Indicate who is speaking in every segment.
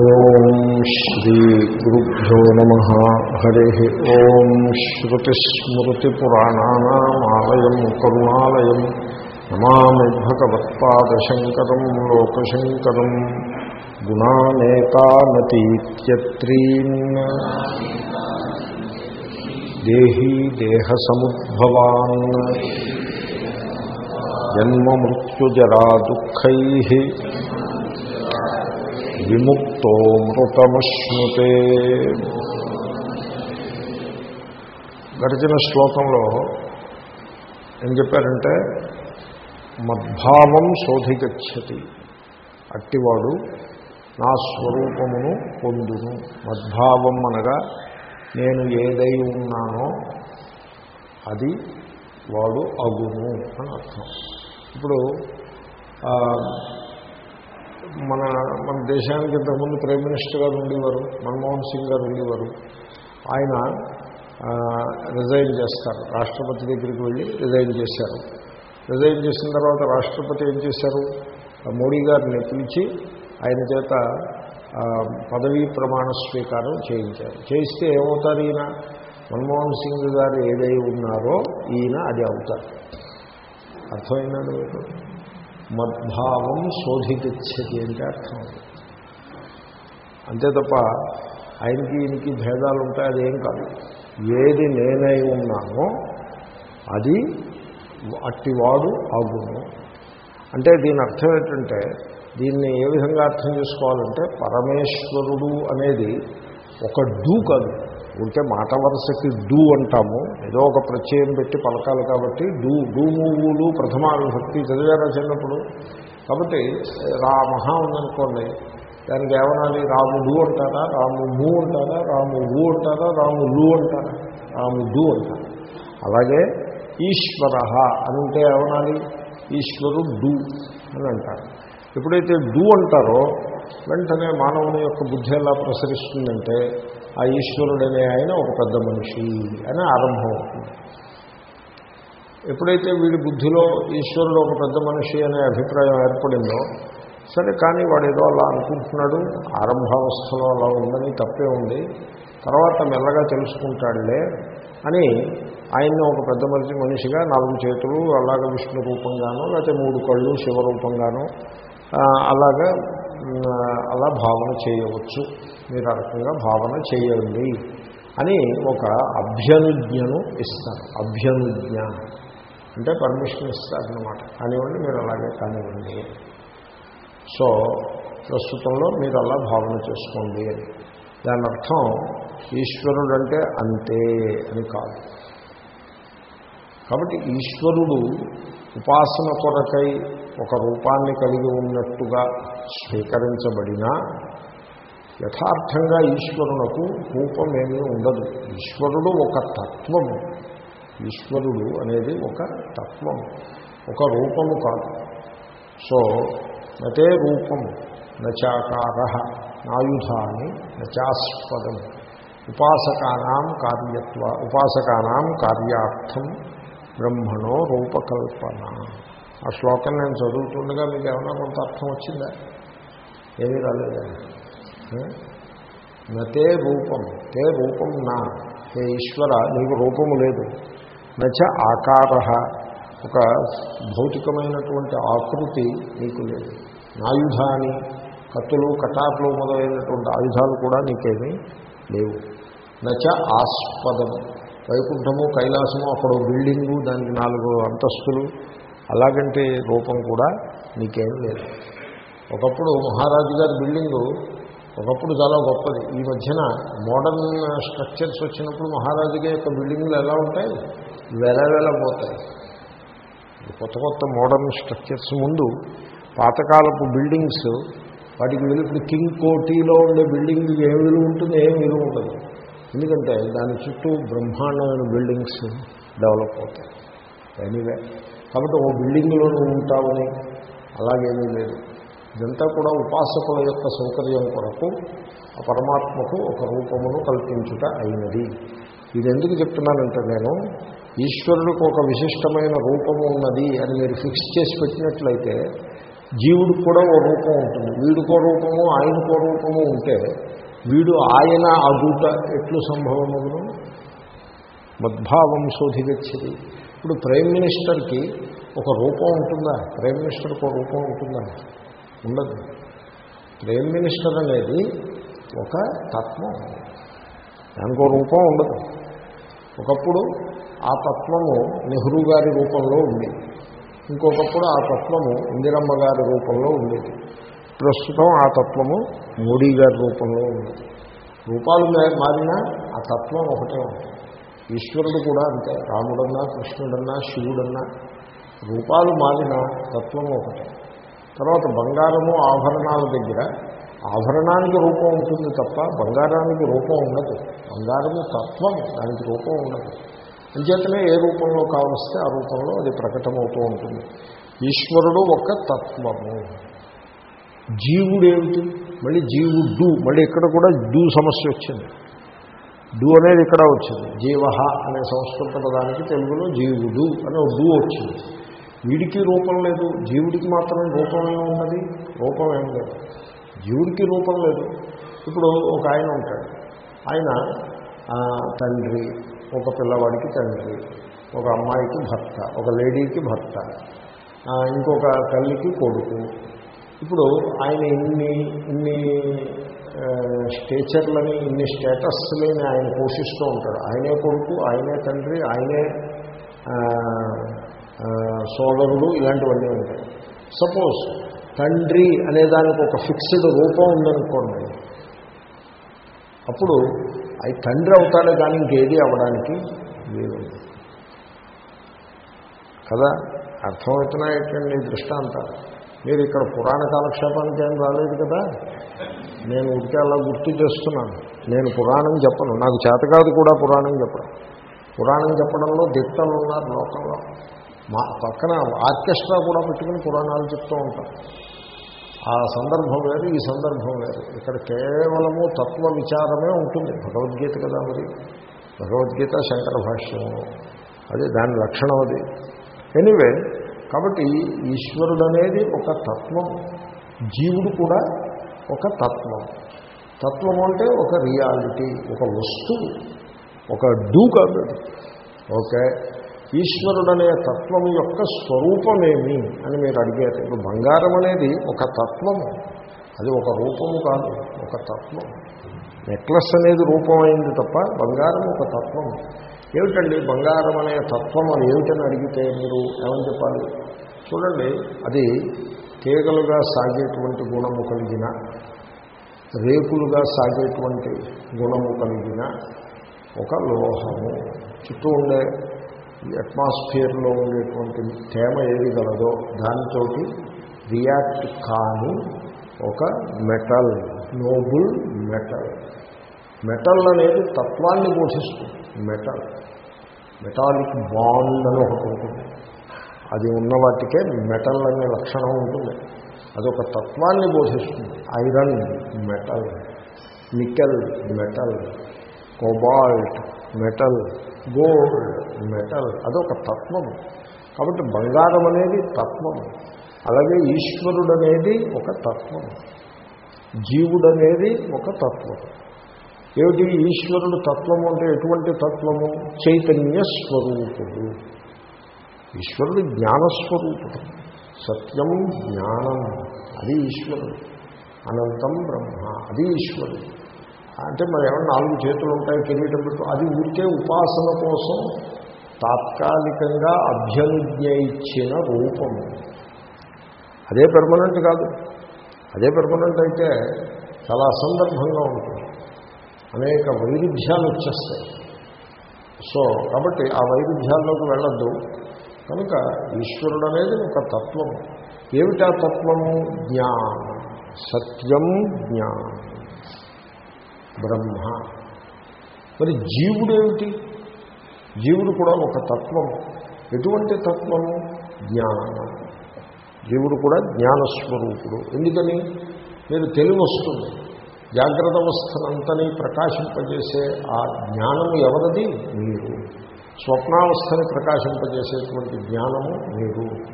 Speaker 1: ఓం శ్రీ గురుభ్యో నమ. హరి ఓం శ్రుతిస్మృతిపురాణానామాలయం కరుణాలయం. నమామి భగవత్పాదశంకరం లోకశంకరం. గుణానేకానతీత్యత్రీన్ దేహీ దేహసముద్భవాన్. జన్మమృత్యుజరా దుఃఖై విముక్తో మృతమశ్నుతే గడిచిన శ్లోకంలో ఏం చెప్పారంటే మద్భావం శోధిగచ్చతి. అట్టివాడు నా స్వరూపమును పొందును. మద్భావం అనగా నేను ఏదై ఉన్నానో అది వాడు అగును అని అర్థం. ఇప్పుడు మన మన దేశానికి ఇంతకుముందు ప్రైమ్ మినిస్టర్ గారు ఉండేవారు మన్మోహన్ సింగ్ గారు ఉండేవారు. ఆయన రిజైన్ చేస్తారు. రాష్ట్రపతి దగ్గరికి వెళ్ళి రిజైన్ చేశారు. రిజైన్ చేసిన తర్వాత రాష్ట్రపతి ఏం చేశారు? మోడీ గారిని పిలిచి ఆయన చేత పదవీ ప్రమాణ స్వీకారం చేయించారు. చేయిస్తే ఏమవుతారు ఈయన? మన్మోహన్ సింగ్ గారు ఏదై ఉన్నారో ఈయన అది అవుతారు. అర్థమైందండి మీకు? మద్భావం శోధిగచ్చతి అంటే అర్థం అంతే తప్ప ఆయనకి ఈయనకి భేదాలు ఉంటాయి అదేం కాదు. ఏది నేనై ఉన్నానో అది అట్టివాడు అగును అంటే దీని అర్థం ఏంటంటే దీన్ని ఏ విధంగా అర్థం చేసుకోవాలంటే పరమేశ్వరుడు అనేది ఒక డూ కాదు ఉంటే మాట వరుసకి డూ అంటాము. ఏదో ఒక ప్రత్యయం పెట్టి పలకాలి కాబట్టి డూ డూ మూవులు ప్రథమావిభక్తి చదివారా చిన్నప్పుడు? కాబట్టి రామహ ఉందనుకోండి దానికి ఏమనాలి? రాముడు అంటారా? రాము మూ అంటారా? రాము ఊ అంటారా? రాము లు అంటారా? రాము డూ అంటారు? అలాగే ఈశ్వర అని ఉంటే ఏమనాలి? ఈశ్వరుడు డూ అని అంటారు. ఎప్పుడైతే డూ అంటారో వెంటనే మానవుని యొక్క బుద్ధి ఎలా ప్రసరిస్తుందంటే ఆ ఈశ్వరుడనే ఆయన ఒక పెద్ద మనిషి అని ఆరంభం అవుతుంది. ఎప్పుడైతే వీడి బుద్ధిలో ఈశ్వరుడు ఒక పెద్ద మనిషి అనే అభిప్రాయం ఏర్పడిందో సరే కానీ వాడు ఏదో అలా అనుకుంటున్నాడు ఆరంభావస్థలో అలా ఉందని తప్పే ఉంది తర్వాత మెల్లగా తెలుసుకుంటాడులే అని ఆయన్ని ఒక పెద్ద మనిషి మనిషిగా నాలుగు చేతులు అలాగే విష్ణు రూపంగానో లేకపోతే మూడు కళ్ళు శివరూపంగానో అలాగా అలా భావన చేయవచ్చు. మీరు ఆ రకంగా భావన చేయండి అని ఒక అభ్యనుజ్ఞను ఇస్తారు. అభ్యనుజ్ఞ అంటే పర్మిషన్ ఇస్తారనమాట కానివ్వండి మీరు అలాగే కానివ్వండి. సో ప్రస్తుతంలో మీరు అలా భావన చేసుకోండి అని. దాని అర్థం ఈశ్వరుడు అంటే అంతే అని కాదు. కాబట్టి ఈశ్వరుడు ఉపాసన కొరకై ఒక రూపాన్ని కలిగి ఉన్నట్టుగా స్వీకరించబడినా యథార్థంగా ఈశ్వరునకు రూపమేమీ ఉండదు. ఈశ్వరుడు ఒక తత్వము ఈశ్వరుడు అనేది ఒక తత్వము ఒక రూపము కాదు. సో నతే రూపం నచాకార నాయుధాన్ని నచాస్పదం. ఉపాసకానాం కార్యత్వ ఉపాసకానాం కార్యార్థం బ్రహ్మణో రూపకల్పన. ఆ శ్లోకం నేను చదువుతుండగా మీకు ఏమైనా కొంత అర్థం వచ్చిందా? ఏమీ రాలేదా నతే రూపం తే రూపం నా హే ఈశ్వర నీకు రూపము లేదు. నచ ఆకార ఒక భౌతికమైనటువంటి ఆకృతి నీకు లేదు. నాయుధాని కత్తులు కటార్లు మొదలైనటువంటి ఆయుధాలు కూడా నీకేమీ లేవు. నచ ఆస్పదం వైకుంఠము కైలాసము అక్కడ బిల్డింగు దానికి నాలుగు అంతస్తులు అలాగంటే రూపం కూడా నీకేం లేదు. ఒకప్పుడు మహారాజు గారి బిల్డింగు ఒకప్పుడు చాలా గొప్పది. ఈ మధ్యన మోడర్న్ స్ట్రక్చర్స్ వచ్చినప్పుడు మహారాజు గారి యొక్క బిల్డింగ్లు ఎలా ఉంటాయి? వెలవెలబోతాయి కొత్త కొత్త మోడర్న్ స్ట్రక్చర్స్ ముందు పాతకాలపు బిల్డింగ్స్ వాటికి ఇప్పుడు కింగ్ కోటీలో ఉండే బిల్డింగ్ ఏం విలువ ఉంటుంది ఏం విలువ ఉండదు. ఎందుకంటే దాని చుట్టూ బ్రహ్మాండమైన బిల్డింగ్స్ డెవలప్ అవుతాయి. ఎనీవే కాబట్టి ఓ బిల్డింగ్లో నువ్వు ఉంటావని అలాగేమీ లేదు. ఇదంతా కూడా ఉపాసకుల యొక్క సౌకర్యం కొరకు ఆ పరమాత్మకు ఒక రూపమును కల్పించుట అయినది. ఇది ఎందుకు చెప్తున్నానంటే నేను ఈశ్వరుడికి ఒక విశిష్టమైన రూపము ఉన్నది అని మీరు ఫిక్స్ చేసి పెట్టినట్లయితే జీవుడికి కూడా ఓ రూపం ఉంటుంది. వీడికో రూపము ఆయనకో రూపము ఉంటే వీడు ఆయన అగుట ఎట్లు సంభవమగును? మద్భావం శోధిగచ్చది ఇప్పుడు ప్రైమ్ మినిస్టర్కి ఒక రూపం ఉంటుందా? ప్రైమ్ మినిస్టర్కి ఒక రూపం ఉంటుందా? ఉండదు. ప్రైమ్ మినిస్టర్ అనేది ఒక తత్వం. దానికో రూపం ఉండదు. ఒకప్పుడు ఆ తత్వము నెహ్రూ గారి రూపంలో ఉంది. ఇంకొకప్పుడు ఆ తత్వము ఇందిరమ్మ గారి రూపంలో ఉండేది ప్రస్తుతం ఆ తత్వము మోడీ గారి రూపంలో ఉంది. రూపాలు మారినా ఆ తత్వం ఒకటే ఉంటుంది. ఈశ్వరుడు కూడా అంతే. రాముడన్నా కృష్ణుడన్నా శివుడన్నా రూపాలు మారిన తత్వం ఒకటే. తర్వాత బంగారము ఆభరణాల దగ్గర ఆభరణానికి రూపం ఉంటుంది తప్ప బంగారానికి రూపం ఉండదు. బంగారము తత్వం దానికి రూపం ఉండదు. అంచేతనే ఏ రూపంలో కావలిస్తే ఆ రూపంలో అది ప్రకటమవుతూ ఉంటుంది. ఈశ్వరుడు ఒక తత్వము. జీవుడేమిటి? మళ్ళీ జీవుడు మళ్ళీ ఇక్కడ కూడా డూ సమస్య వచ్చింది. డు అనేది ఇక్కడ వచ్చింది. జీవ అనే సంస్కృత పదానికి తెలుగులో జీవుడు అనే ఒక డు వచ్చింది. వీడికి రూపం లేదు జీవుడికి మాత్రం రూపమే ఉన్నది? రూపం ఏం లేదు. జీవుడికి రూపం లేదు. ఇప్పుడు ఒక ఆయన ఉంటాడు. ఆయన తండ్రి ఒక పిల్లవాడికి తండ్రి ఒక అమ్మాయికి భర్త ఒక లేడీకి భర్త ఇంకొక తల్లికి కొడుకు. ఇప్పుడు ఆయన ఇన్ని ఇన్ని స్టేచర్లని ఇన్ని స్టేటస్లని ఆయన పోషిస్తూ ఉంటాడు. ఆయనే కొడుకు ఆయనే తండ్రి ఆయనే సోదరుడు ఇలాంటివన్నీ ఉంటాయి. సపోజ్ తండ్రి అనే దానికి ఒక ఫిక్స్డ్ రూపం ఉందనుకోండి. అప్పుడు అది తండ్రి అవుతాడే కానీ ఇంకేది అవ్వడానికి వీలు లేదు. కదా? ఏంటండి దృష్టాంతాలు? మీరు ఇక్కడ పురాణ కాలక్షేపానికి ఏం రాలేదు కదా? నేను ఉడికే అలా గుర్తు చేస్తున్నాను. నేను పురాణం చెప్పను. నాకు చేత కాదు కూడా పురాణం చెప్పడం. పురాణం చెప్పడంలో దిట్టలు ఉన్నారు లోకంలో. మా పక్కన ఆర్కెస్ట్రా కూడా పెట్టుకుని పురాణాలు చెప్తూ ఉంటారు. ఆ సందర్భం వేరు ఈ సందర్భం వేరు. ఇక్కడ కేవలము తత్వ విచారమే ఉంటుంది. భగవద్గీత కదా మరి. భగవద్గీత శంకర భాష్యం అది దాని లక్షణం అది. ఎనీవే కాబట్టి ఈశ్వరుడు అనేది ఒక తత్వం. జీవుడు కూడా ఒక తత్వం. తత్వం అంటే ఒక రియాలిటీ ఒక వస్తువు ఒక డూ కాదు అది. ఓకే? ఈశ్వరుడనే తత్వం యొక్క స్వరూపమేమి అని మీరు అడిగారు. ఇప్పుడు బంగారం అనేది ఒక తత్వము. అది ఒక రూపము కాదు ఒక తత్వం. నెక్లెస్ అనేది రూపమైంది తప్ప బంగారం ఒక తత్వం. ఏమిటండి బంగారం అనే తత్వం అది ఏమిటని అడిగితే మీరు ఏమని చెప్పాలి? చూడండి అది తీగలుగా సాగేటువంటి గుణము కలిగిన రేకులుగా సాగేటువంటి గుణము కలిగిన ఒక లోహము. చుట్టూ ఉండే అట్మాస్ఫియర్లో ఉండేటువంటి తేమ ఏది గలదో దానితో రియాక్ట్ కాని ఒక మెటల్ నోబుల్ మెటల్. మెటల్ అనేది తత్వాన్ని పోషిస్తుంది మెటల్. మెటాలిక్ బాండ్ అని ఒకటి ఉంటుంది. అది ఉన్న వాటికే మెటల్ అనే లక్షణం ఉంటుంది. అదొక తత్వాన్ని బోధిస్తుంది. Iron metal nickel metal cobalt metal gold metal అదొక తత్వం కాబట్టి బంగారం అనేది తత్వం. అలాగే ఈశ్వరుడు అనేది ఒక తత్వం. జీవుడు అనేది ఒక తత్వం. ఏమిటి? ఈశ్వరుడు తత్వము అంటే ఎటువంటి తత్వము? చైతన్య స్వరూపుడు. ఈశ్వరుడు జ్ఞానస్వరూపుడు. సత్యం జ్ఞానం. అది ఈశ్వరుడు. అనంతం బ్రహ్మ. అది ఈశ్వరుడు. అంటే మరి ఏమన్నా నాలుగు చేతులు ఉంటాయి కిరీటం పెట్టు అది ఊరికే ఉపాసన కోసం తాత్కాలికంగా అభ్యనుజ్ఞ ఇచ్చిన రూపము. అదే పెర్మనెంట్ కాదు. అదే పెర్మనెంట్ అయితే చాలా అసందర్భంగా ఉంటుంది. అనేక వైరుధ్యాలు వచ్చేస్తాయి. సో కాబట్టి ఆ వైరుధ్యాల్లోకి వెళ్ళద్దు. కనుక ఈశ్వరుడు అనేది ఒక తత్వం. ఏమిటా తత్వము జ్ఞానం. సత్యం జ్ఞానం. బ్రహ్మ. మరి జీవుడేమిటి? జీవుడు కూడా ఒక తత్వం. ఎటువంటి తత్వము జ్ఞానం. జీవుడు కూడా జ్ఞానస్వరూపుడు. ఎందుకని? మీరు తెలివి వస్తుంది. జాగ్రత్త అవస్థనంతని ప్రకాశింపజేసే ఆ జ్ఞానము ఎవరిది? మీరు. స్వప్నావస్థని ప్రకాశింపజేసేటువంటి జ్ఞానము మీరు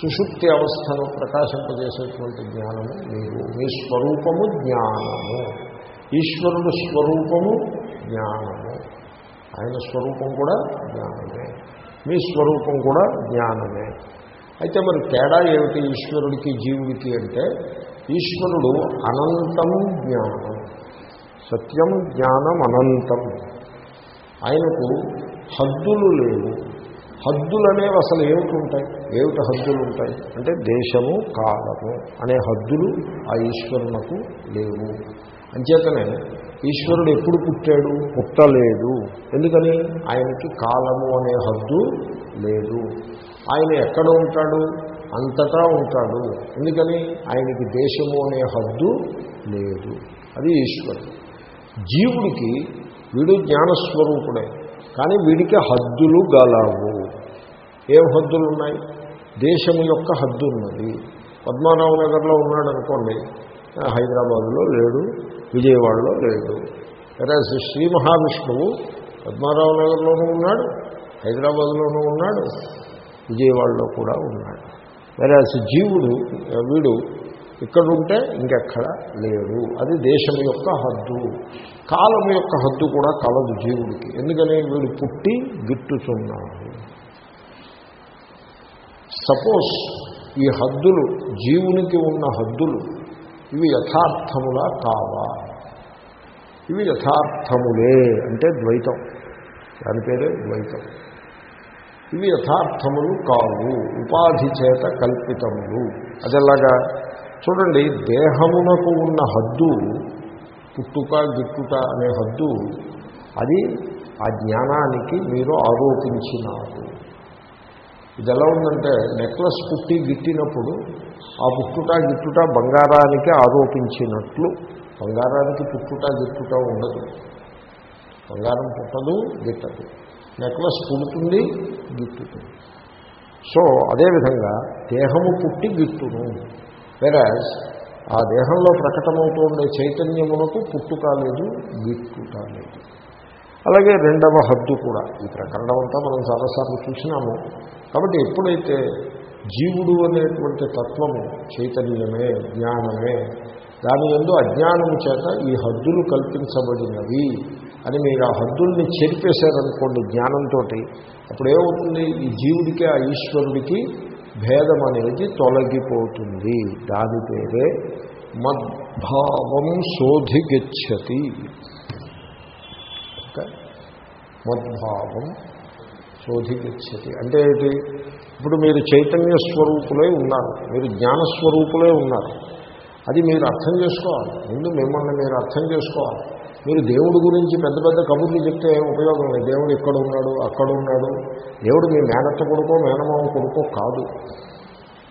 Speaker 1: సుషుప్తి అవస్థను ప్రకాశింపజేసేటువంటి జ్ఞానము మీరు మీ స్వరూపము జ్ఞానము. ఈశ్వరుడు స్వరూపము జ్ఞానము. ఆయన స్వరూపం కూడా జ్ఞానమే. మీ స్వరూపం కూడా జ్ఞానమే. అయితే మరి తేడా ఏమిటి ఈశ్వరుడికి జీవుడికి అంటే ఈశ్వరుడు అనంతం జ్ఞానం. సత్యం జ్ఞానం అనంతం. ఆయనకు హద్దులు లేవు. హద్దులనేవి అసలు ఏమిటి? ఉంటాయి ఏమిటి హద్దులు ఉంటాయి? అంటే దేశము కాలము అనే హద్దులు ఆ ఈశ్వరునకు లేవు. అంచేతనే ఈశ్వరుడు ఎప్పుడు పుట్టాడు? పుట్టలేదు. ఎందుకని? ఆయనకి కాలము అనే హద్దు లేదు. ఆయన ఎక్కడ ఉంటాడు? అంతటా ఉంటాడు. ఎందుకని? ఆయనకి దేశము అనే హద్దు లేదు. అది ఈశ్వరుడు. జీవుడికి వీడు జ్ఞానస్వరూపుడే. కానీ వీడికి హద్దులు గలవు. ఏం హద్దులు ఉన్నాయి దేశం యొక్క హద్దు ఉన్నది పద్మారావు నగర్లో ఉన్నాడు అనుకోండి హైదరాబాదులో లేడు విజయవాడలో లేడు. సరే శ్రీ మహావిష్ణువు పద్మారావు నగర్లోనూ ఉన్నాడు హైదరాబాద్లోనూ ఉన్నాడు విజయవాడలో కూడా ఉన్నాడు. వెరాజ్ జీవుడు వీడు ఇక్కడ ఉంటే ఇంకెక్కడ లేడు. అది దేశం యొక్క హద్దు. కాలం యొక్క హద్దు కూడా కలదు జీవుడికి. ఎందుకని? వీడు పుట్టి గిట్టుచున్నాడు. సపోజ్ ఈ హద్దులు జీవునికి ఉన్న హద్దులు ఇవి యథార్థములా కావా? ఇవి యథార్థములే అంటే ద్వైతం. దాని పేరే ద్వైతం. ఇవి యథార్థములు కావు. ఉపాధి చేత కల్పితములు. అదెలాగా? చూడండి దేహమునకు ఉన్న హద్దు పుట్టుక గిట్టుట అనే హద్దు అది ఆ జ్ఞానానికి మీరు ఆరోపించినారు. ఇది ఎలా ఉందంటే నెక్లెస్ పుట్టి గిట్టినప్పుడు ఆ పుట్టుట గిట్టుట బంగారానికి ఆరోపించినట్లు బంగారానికి పుట్టుట గిట్టుట ఉండదు. బంగారం పుట్టదు గిట్టదు. నెక్లెస్ పుడుతుంది గిట్టుతుంది. సో అదేవిధంగా దేహము పుట్టి గిట్టును. వెరాజ్ ఆ దేహంలో ప్రకటమవుతూ ఉండే చైతన్యములకు పుట్టుక లేదు గిట్టుట లేదు. అలాగే రెండవ హద్దు కూడా. ఈ ప్రకరణం అంతా మనం చాలాసార్లు చూసినాము. కాబట్టి ఎప్పుడైతే జీవుడు అనేటువంటి తత్వము చైతన్యమే జ్ఞానమే దాని ఎందు అజ్ఞానము చేత ఈ హద్దులు కల్పించబడినవి అని మీరు ఆ హద్దుల్ని చెరిపేశారనుకోండి జ్ఞానంతో అప్పుడు ఏమవుతుంది ఈ జీవుడికి ఆ ఈశ్వరుడికి భేదం అనేది తొలగిపోతుంది. దాని పేరే మద్భావం శోధిగచ్చతి. మద్భావం శోధిగచ్చతి. అంటే ఏంటి? ఇప్పుడు మీరు చైతన్య స్వరూపులై ఉన్నారు. మీరు జ్ఞానస్వరూపులే ఉన్నారు. అది మీరు అర్థం చేసుకోవాలి. ముందు మిమ్మల్ని మీరు అర్థం చేసుకోవాలి. మీరు దేవుడి గురించి పెద్ద పెద్ద కబుర్లు చెప్తే ఉపయోగం లేదు. దేవుడు ఇక్కడ ఉన్నాడు అక్కడ ఉన్నాడు. దేవుడు మీ మేనత్త కొడుకో మేనమామ కొడుకో కాదు.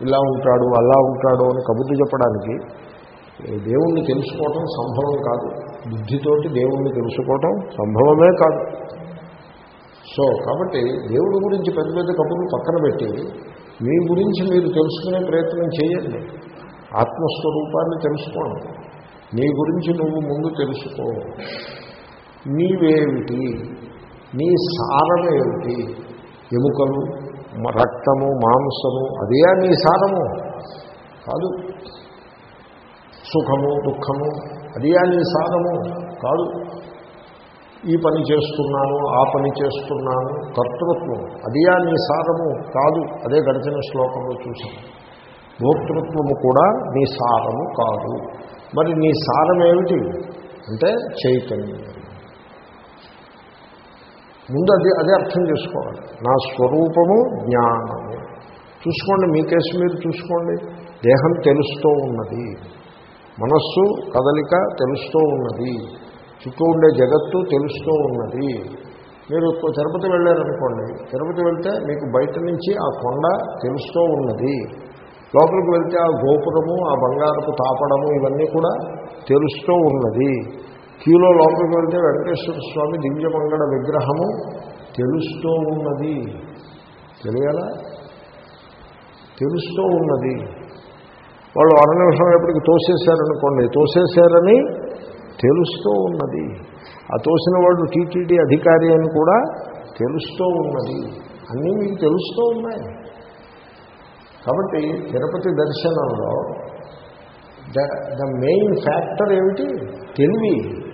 Speaker 1: ఇలా ఉంటాడు అలా ఉంటాడు అని కబుర్లు చెప్పడానికి దేవుణ్ణి తెలుసుకోవటం సంభవం కాదు. బుద్ధితోటి దేవుణ్ణి తెలుసుకోవటం సంభవమే కాదు. సో కాబట్టి దేవుడి గురించి పెద్ద పెద్ద కబుర్లు పక్కన పెట్టి మీ గురించి మీరు తెలుసుకునే ప్రయత్నం చేయండి. ఆత్మస్వరూపాన్ని తెలుసుకోండి. నీ గురించి నువ్వు ముందు తెలుసుకో. నీవేమిటి? నీ సారమేమిటి ఎముకలు రక్తము మాంసము అదే నీ సారము. కాదు. సుఖము దుఃఖము అదే నీ సారము. కాదు. ఈ పని చేస్తున్నాను ఆ పని చేస్తున్నాను కర్తృత్వం అదియా నీ సారము. కాదు. అదే గడిచిన శ్లోకంలో చూసాను భోక్తృత్వము కూడా నీ సారము కాదు. మరి నీ సారం ఏమిటి? అంటే చైతన్యం. ముందు అది అదే అర్థం చేసుకోవాలి. నా స్వరూపము జ్ఞానము. చూసుకోండి మీ కేసు మీరు చూసుకోండి. దేహం తెలుస్తూ ఉన్నది. మనస్సు కదలిక తెలుస్తూ ఉన్నది. చుట్టూ ఉండే జగత్తు తెలుస్తూ ఉన్నది. మీరు తిరుపతి వెళ్ళారనుకోండి. తిరుపతి వెళ్తే మీకు బయట నుంచి ఆ కొండ తెలుస్తూ ఉన్నది. లోపలికి వెళ్తే ఆ గోపురము ఆ బంగారపు తాపడము ఇవన్నీ కూడా తెలుస్తూ ఉన్నది. క్యూలో లోపలికి వెళ్తే వెంకటేశ్వర స్వామి దివ్యమంగళ విగ్రహము తెలుస్తూ ఉన్నది. తెలియాలా? తెలుస్తూ ఉన్నది. వాళ్ళు అర నిమిషం ఎప్పటికి తోసేశారనుకోండి తోసేశారని తెలుస్తూ ఉన్నది. ఆ తోసిన వాళ్ళు టీటీడీ అధికారి అని కూడా తెలుస్తూ ఉన్నది. అన్నీ మీకు తెలుస్తూ ఉన్నాయి. కాబట్టి తిరుపతి దర్శనంలో ద ద మెయిన్ ఫ్యాక్టర్ ఏమిటి? తెలివి.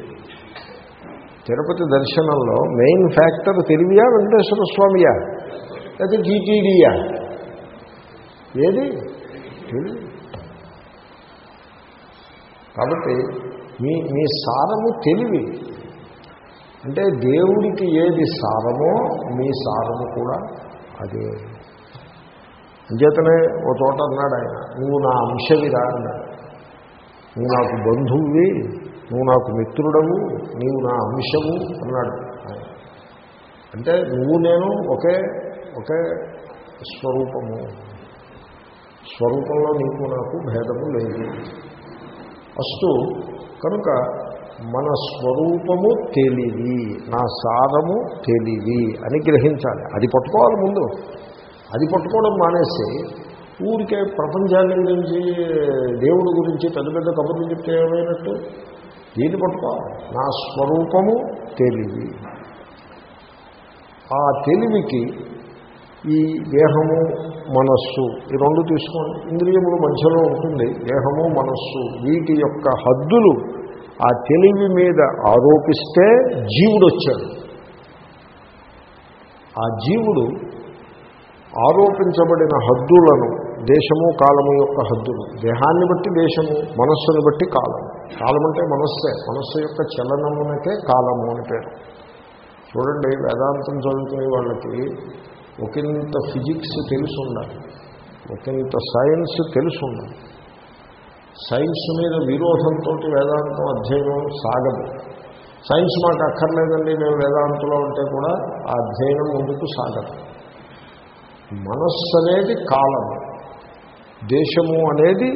Speaker 1: తిరుపతి దర్శనంలో మెయిన్ ఫ్యాక్టర్ తెలివియా? వెంకటేశ్వర స్వామియా? లేకపోతే జీటీడీయా? ఏది? తెలివి. కాబట్టి మీ మీ సారము తెలివి. అంటే దేవుడికి ఏది సారమో మీ సారము కూడా అదే. అంచేతనే ఓ చోట అన్నాడు ఆయన నువ్వు నా అంశవిరా అన్నాడు. నువ్వు నాకు బంధువువి నువ్వు నాకు మిత్రుడవు నీవు నా అంశము అన్నాడు ఆయన. అంటే నువ్వు నేను ఒకే ఒకే స్వరూపము. స్వరూపంలో నీకు నాకు భేదము లేదు. ఫస్ట్ కనుక మన స్వరూపము తెలివి నా సారము తెలివి అని గ్రహించాలి. అది పట్టుకోవాలి ముందు. అది పట్టుకోవడం మానేసి ఊరికే ప్రపంచాన్ని గురించి దేవుడి గురించి పెద్ద పెద్ద కబుర్లు చెప్తే ఏమైనట్టు? దీన్ని పట్టుకోవాలి నా స్వరూపము తెలివి. ఆ తెలివికి ఈ దేహము మనస్సు ఈ రెండు తీసుకోండి. ఇంద్రియములు మధ్యలో ఉంటుంది. దేహము మనస్సు వీటి యొక్క హద్దులు ఆ తెలివి మీద ఆరోపిస్తే జీవుడు వచ్చాడు ఆ జీవుడు ఆరోపించబడిన హద్దులను దేశము కాలము యొక్క హద్దులు. దేహాన్ని బట్టి దేశము మనస్సును బట్టి కాలము. కాలం అంటే మనస్సే. మనస్సు యొక్క చలనమునకే కాలము అని పేరు. చూడండి వేదాంతం చదువుకునే వాళ్ళకి ఒకంత ఫిజిక్స్ తెలిసి ఉండాలి ఒకంత సైన్స్ తెలిసి ఉండాలి సైన్స్ మీద విరోధంతో వేదాంతం అధ్యయనం సాగదు. సైన్స్ మాకు అక్కర్లేదండి మేము వేదాంతంలో ఉంటే కూడా ఆ అధ్యయనం ముందుకు సాగదు. మనస్సు అనేది కాలము దేశము అనేది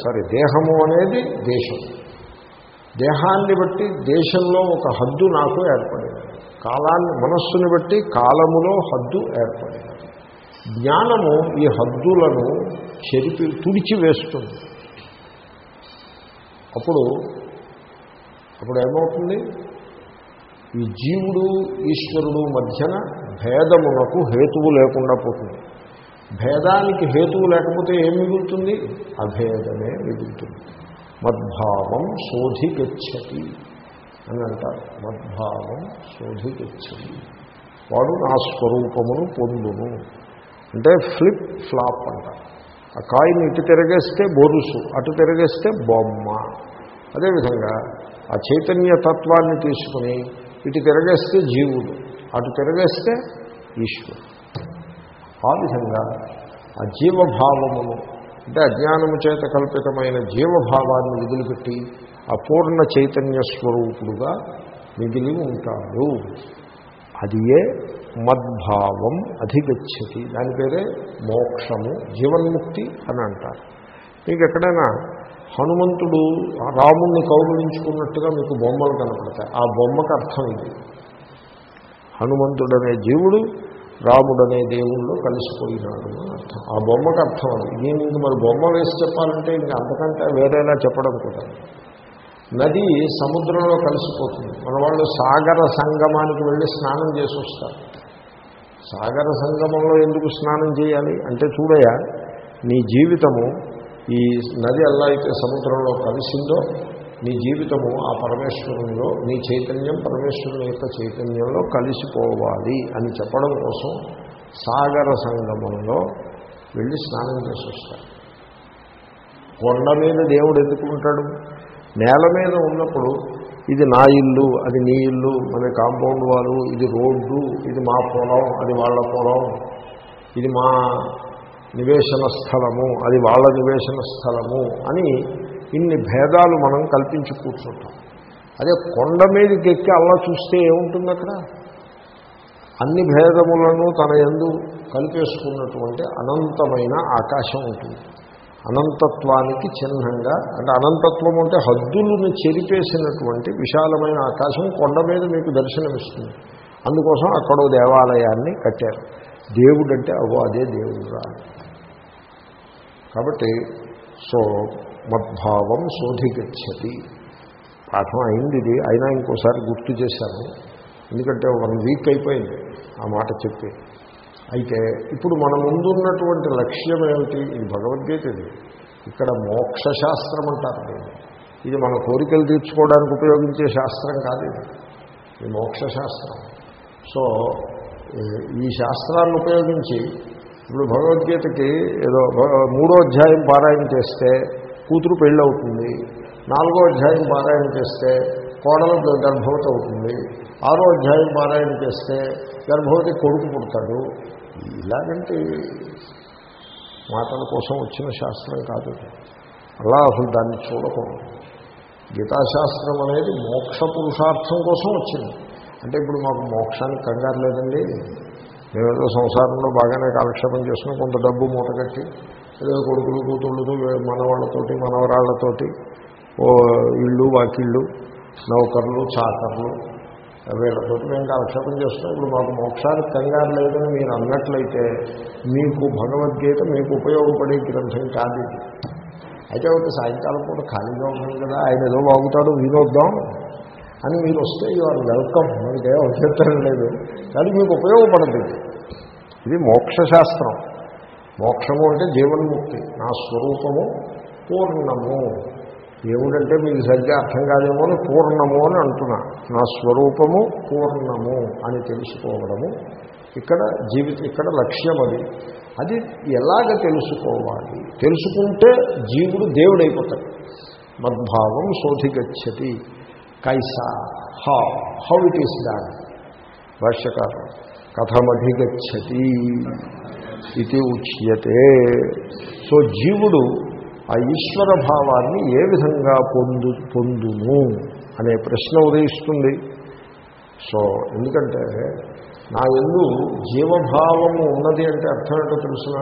Speaker 1: సారీ దేహము అనేది దేశం. దేహాన్ని బట్టి దేశంలో ఒక హద్దు నాకు ఏర్పడింది. కాలాన్ని మనస్సుని బట్టి కాలములో హద్దు ఏర్పడింది. జ్ఞానము ఈ హద్దులను చెరిపి తుడిచి వేస్తుంది అప్పుడు అప్పుడు ఏమవుతుంది? ఈ జీవుడు ఈశ్వరుడు మధ్యన భేదమునకు హేతువు లేకుండా పోతుంది. భేదానికి హేతువు లేకపోతే ఏం మిగులుతుంది? అభేదమే మిగులుతుంది. మద్భావం శోధిగచ్చతి అని అంటారు. మద్భావం శోధిగచ్చతి. వాడు నా స్వరూపమును పొందును. అంటే ఫ్లిప్ ఫ్లాప్ అంటారు. ఆ కాయిన్ ఇటు తిరగేస్తే బొరుసు అటు తిరగేస్తే బొమ్మ. అదేవిధంగా ఆ చైతన్య తత్వాన్ని తీసుకుని ఇటు తిరగేస్తే జీవుడు. అటు తిరగేస్తే ఈశ్వరుడు. ఆ విధంగా ఆ జీవభావమును అంటే అజ్ఞానము చేత కల్పితమైన జీవభావాన్ని వదిలిపెట్టి ఆ పూర్ణ చైతన్య స్వరూపుడుగా మిగిలి ఉంటాడు. అది ఏ? మద్భావం అధిగచ్చతి. దాని పేరే మోక్షము జీవన్ముక్తి అని అంటారు. మీకు ఎక్కడైనా హనుమంతుడు రాముణ్ణి కౌగులించుకున్నట్టుగా మీకు బొమ్మలు కనపడతాయి. ఆ బొమ్మకు అర్థం ఇది. హనుమంతుడనే జీవుడు రాముడనే దేవుళ్ళు కలిసిపోయినాడు అని అర్థం. ఆ బొమ్మకు అర్థం అది. మీద మరి బొమ్మ వేసి చెప్పాలంటే ఇంక అంతకంటే వేరేలా చెప్పడం కూడా. నది సముద్రంలో కలిసిపోతుంది. మన వాళ్ళు సాగర సంగమానికి వెళ్ళి స్నానం చేసి వస్తారు. సాగర సంగమంలో ఎందుకు స్నానం చేయాలి? అంటే చూడయా నీ జీవితము ఈ నది ఎలా అయితే సముద్రంలో కలిసిందో నీ జీవితము ఆ పరమేశ్వరంలో నీ చైతన్యం పరమేశ్వరుని యొక్క చైతన్యంలో కలిసిపోవాలి అని చెప్పడం కోసం సాగర సంగమంలో వెళ్ళి స్నానం చేసి వస్తారు. కొండ మీద దేవుడు ఎందుకుంటాడు నేల మీద ఉన్నప్పుడు ఇది నా ఇల్లు అది నీ ఇల్లు మన కాంపౌండ్ వాళ్ళు ఇది రోడ్డు ఇది మా పొలం అది వాళ్ళ పొలం ఇది మా నివేశన స్థలము అది వాళ్ళ నివేశన స్థలము అని ఇన్ని భేదాలు మనం కల్పించి కూర్చుంటాం. అదే కొండ మీదకి ఎక్కి అలా చూస్తే ఏముంటుంది అక్కడ? అన్ని భేదములను తన ఎందు కలిపేసుకున్నటువంటి అనంతమైన ఆకాశం ఉంటుంది. అనంతత్వానికి చిహ్నంగా అంటే అనంతత్వం అంటే హద్దులను చెరిపేసినటువంటి విశాలమైన ఆకాశం కొండ మీద మీకు దర్శనమిస్తుంది. అందుకోసం అక్కడో దేవాలయాన్ని కట్టారు. దేవుడు అంటే అదే అదే దేవుడురా కాబట్టి సో మద్భావం శోధిగచ్చతి. పాఠం అయింది ఇది అయినా ఇంకోసారి గుర్తు చేశాను. ఎందుకంటే వన్ వీక్ అయిపోయింది ఆ మాట చెప్పి. అయితే ఇప్పుడు మన ముందున్నటువంటి లక్ష్యం ఏమిటి? ఇది భగవద్గీత ఇది ఇక్కడ మోక్షశాస్త్రం అంటారు ఇది మన కోరికలు తీర్చుకోవడానికి ఉపయోగించే శాస్త్రం కాదు ఇది. ఇది మోక్షశాస్త్రం. సో ఈ- శాస్త్రాన్ని ఉపయోగించి ఇప్పుడు భగవద్గీతకి ఏదో మూడో అధ్యాయం పారాయణ చేస్తే కూతురు పెళ్ళి అవుతుంది నాలుగో అధ్యాయం పారాయణ చేస్తే కోడలు గర్భవతి అవుతుంది. ఆరో అధ్యాయం పారాయణ చేస్తే గర్భవతి కొడుకు పుడతాడు. ఇలాగంటే మాటల కోసం వచ్చిన శాస్త్రం కాదు అలా అసలు దాన్ని చూడకూడదు. గీతాశాస్త్రం అనేది మోక్ష పురుషార్థం కోసం వచ్చింది. అంటే ఇప్పుడు మాకు మోక్షానికి కంగారు లేదండి. మేమేదో సంసారంలో బాగానే కాలక్షేపం చేసుకుని కొంత డబ్బు మూటగట్టి ఏదో కొడుకులు కూతుళ్ళతో మనవాళ్ళతోటి మనవరాళ్ళతోటి ఓ ఇళ్ళు వాకిళ్ళు నౌకర్లు చాకర్లు వీళ్ళతో మేము కాలక్షేపం చేస్తున్నాం. ఇప్పుడు మాకు మోక్షానికి కంగారు లేదని మీరు అన్నట్లయితే మీకు భగవద్గీత మీకు ఉపయోగపడే గ్రంథం కాదు అయితే ఒక సాయంకాలం పూట ఖాళీగా ఉన్నాం కదా ఆయన ఏదో వాగుతాడు వినోద్దాం. అని మీరు వస్తే యు ఆర్ వెల్కమ్ మనకే అభ్యంతరం లేదు. కానీ మీకు ఉపయోగపడదు ఇది. మోక్షశాస్త్రం. మోక్షము అంటే జీవన్ముక్తి. నా స్వరూపము పూర్ణము. దేవుడంటే మీకు సరిగ్గా అర్థం కాదేమో అని పూర్ణము అని అంటున్నా. నా స్వరూపము పూర్ణము అని తెలుసుకోవడము. ఇక్కడ జీవిత ఇక్కడ లక్ష్యం అది. అది ఎలాగ తెలుసుకోవాలి? తెలుసుకుంటే జీవుడు దేవుడైపోతాడు. మద్భావం శోధిగచ్చతి. కైసా. హా హౌ ఇట్ ఈస్ దాన్ భాష్యకారం కథమధిగచ్చతి ఇది ఉచ్యతే. సో జీవుడు ఆ ఈశ్వర భావాన్ని ఏ విధంగా పొందు పొందును అనే ప్రశ్న ఉదయిస్తుంది. సో ఎందుకంటే నా ఎందు జీవభావము ఉన్నది అంటే అర్థం ఏంటో తెలుసిన?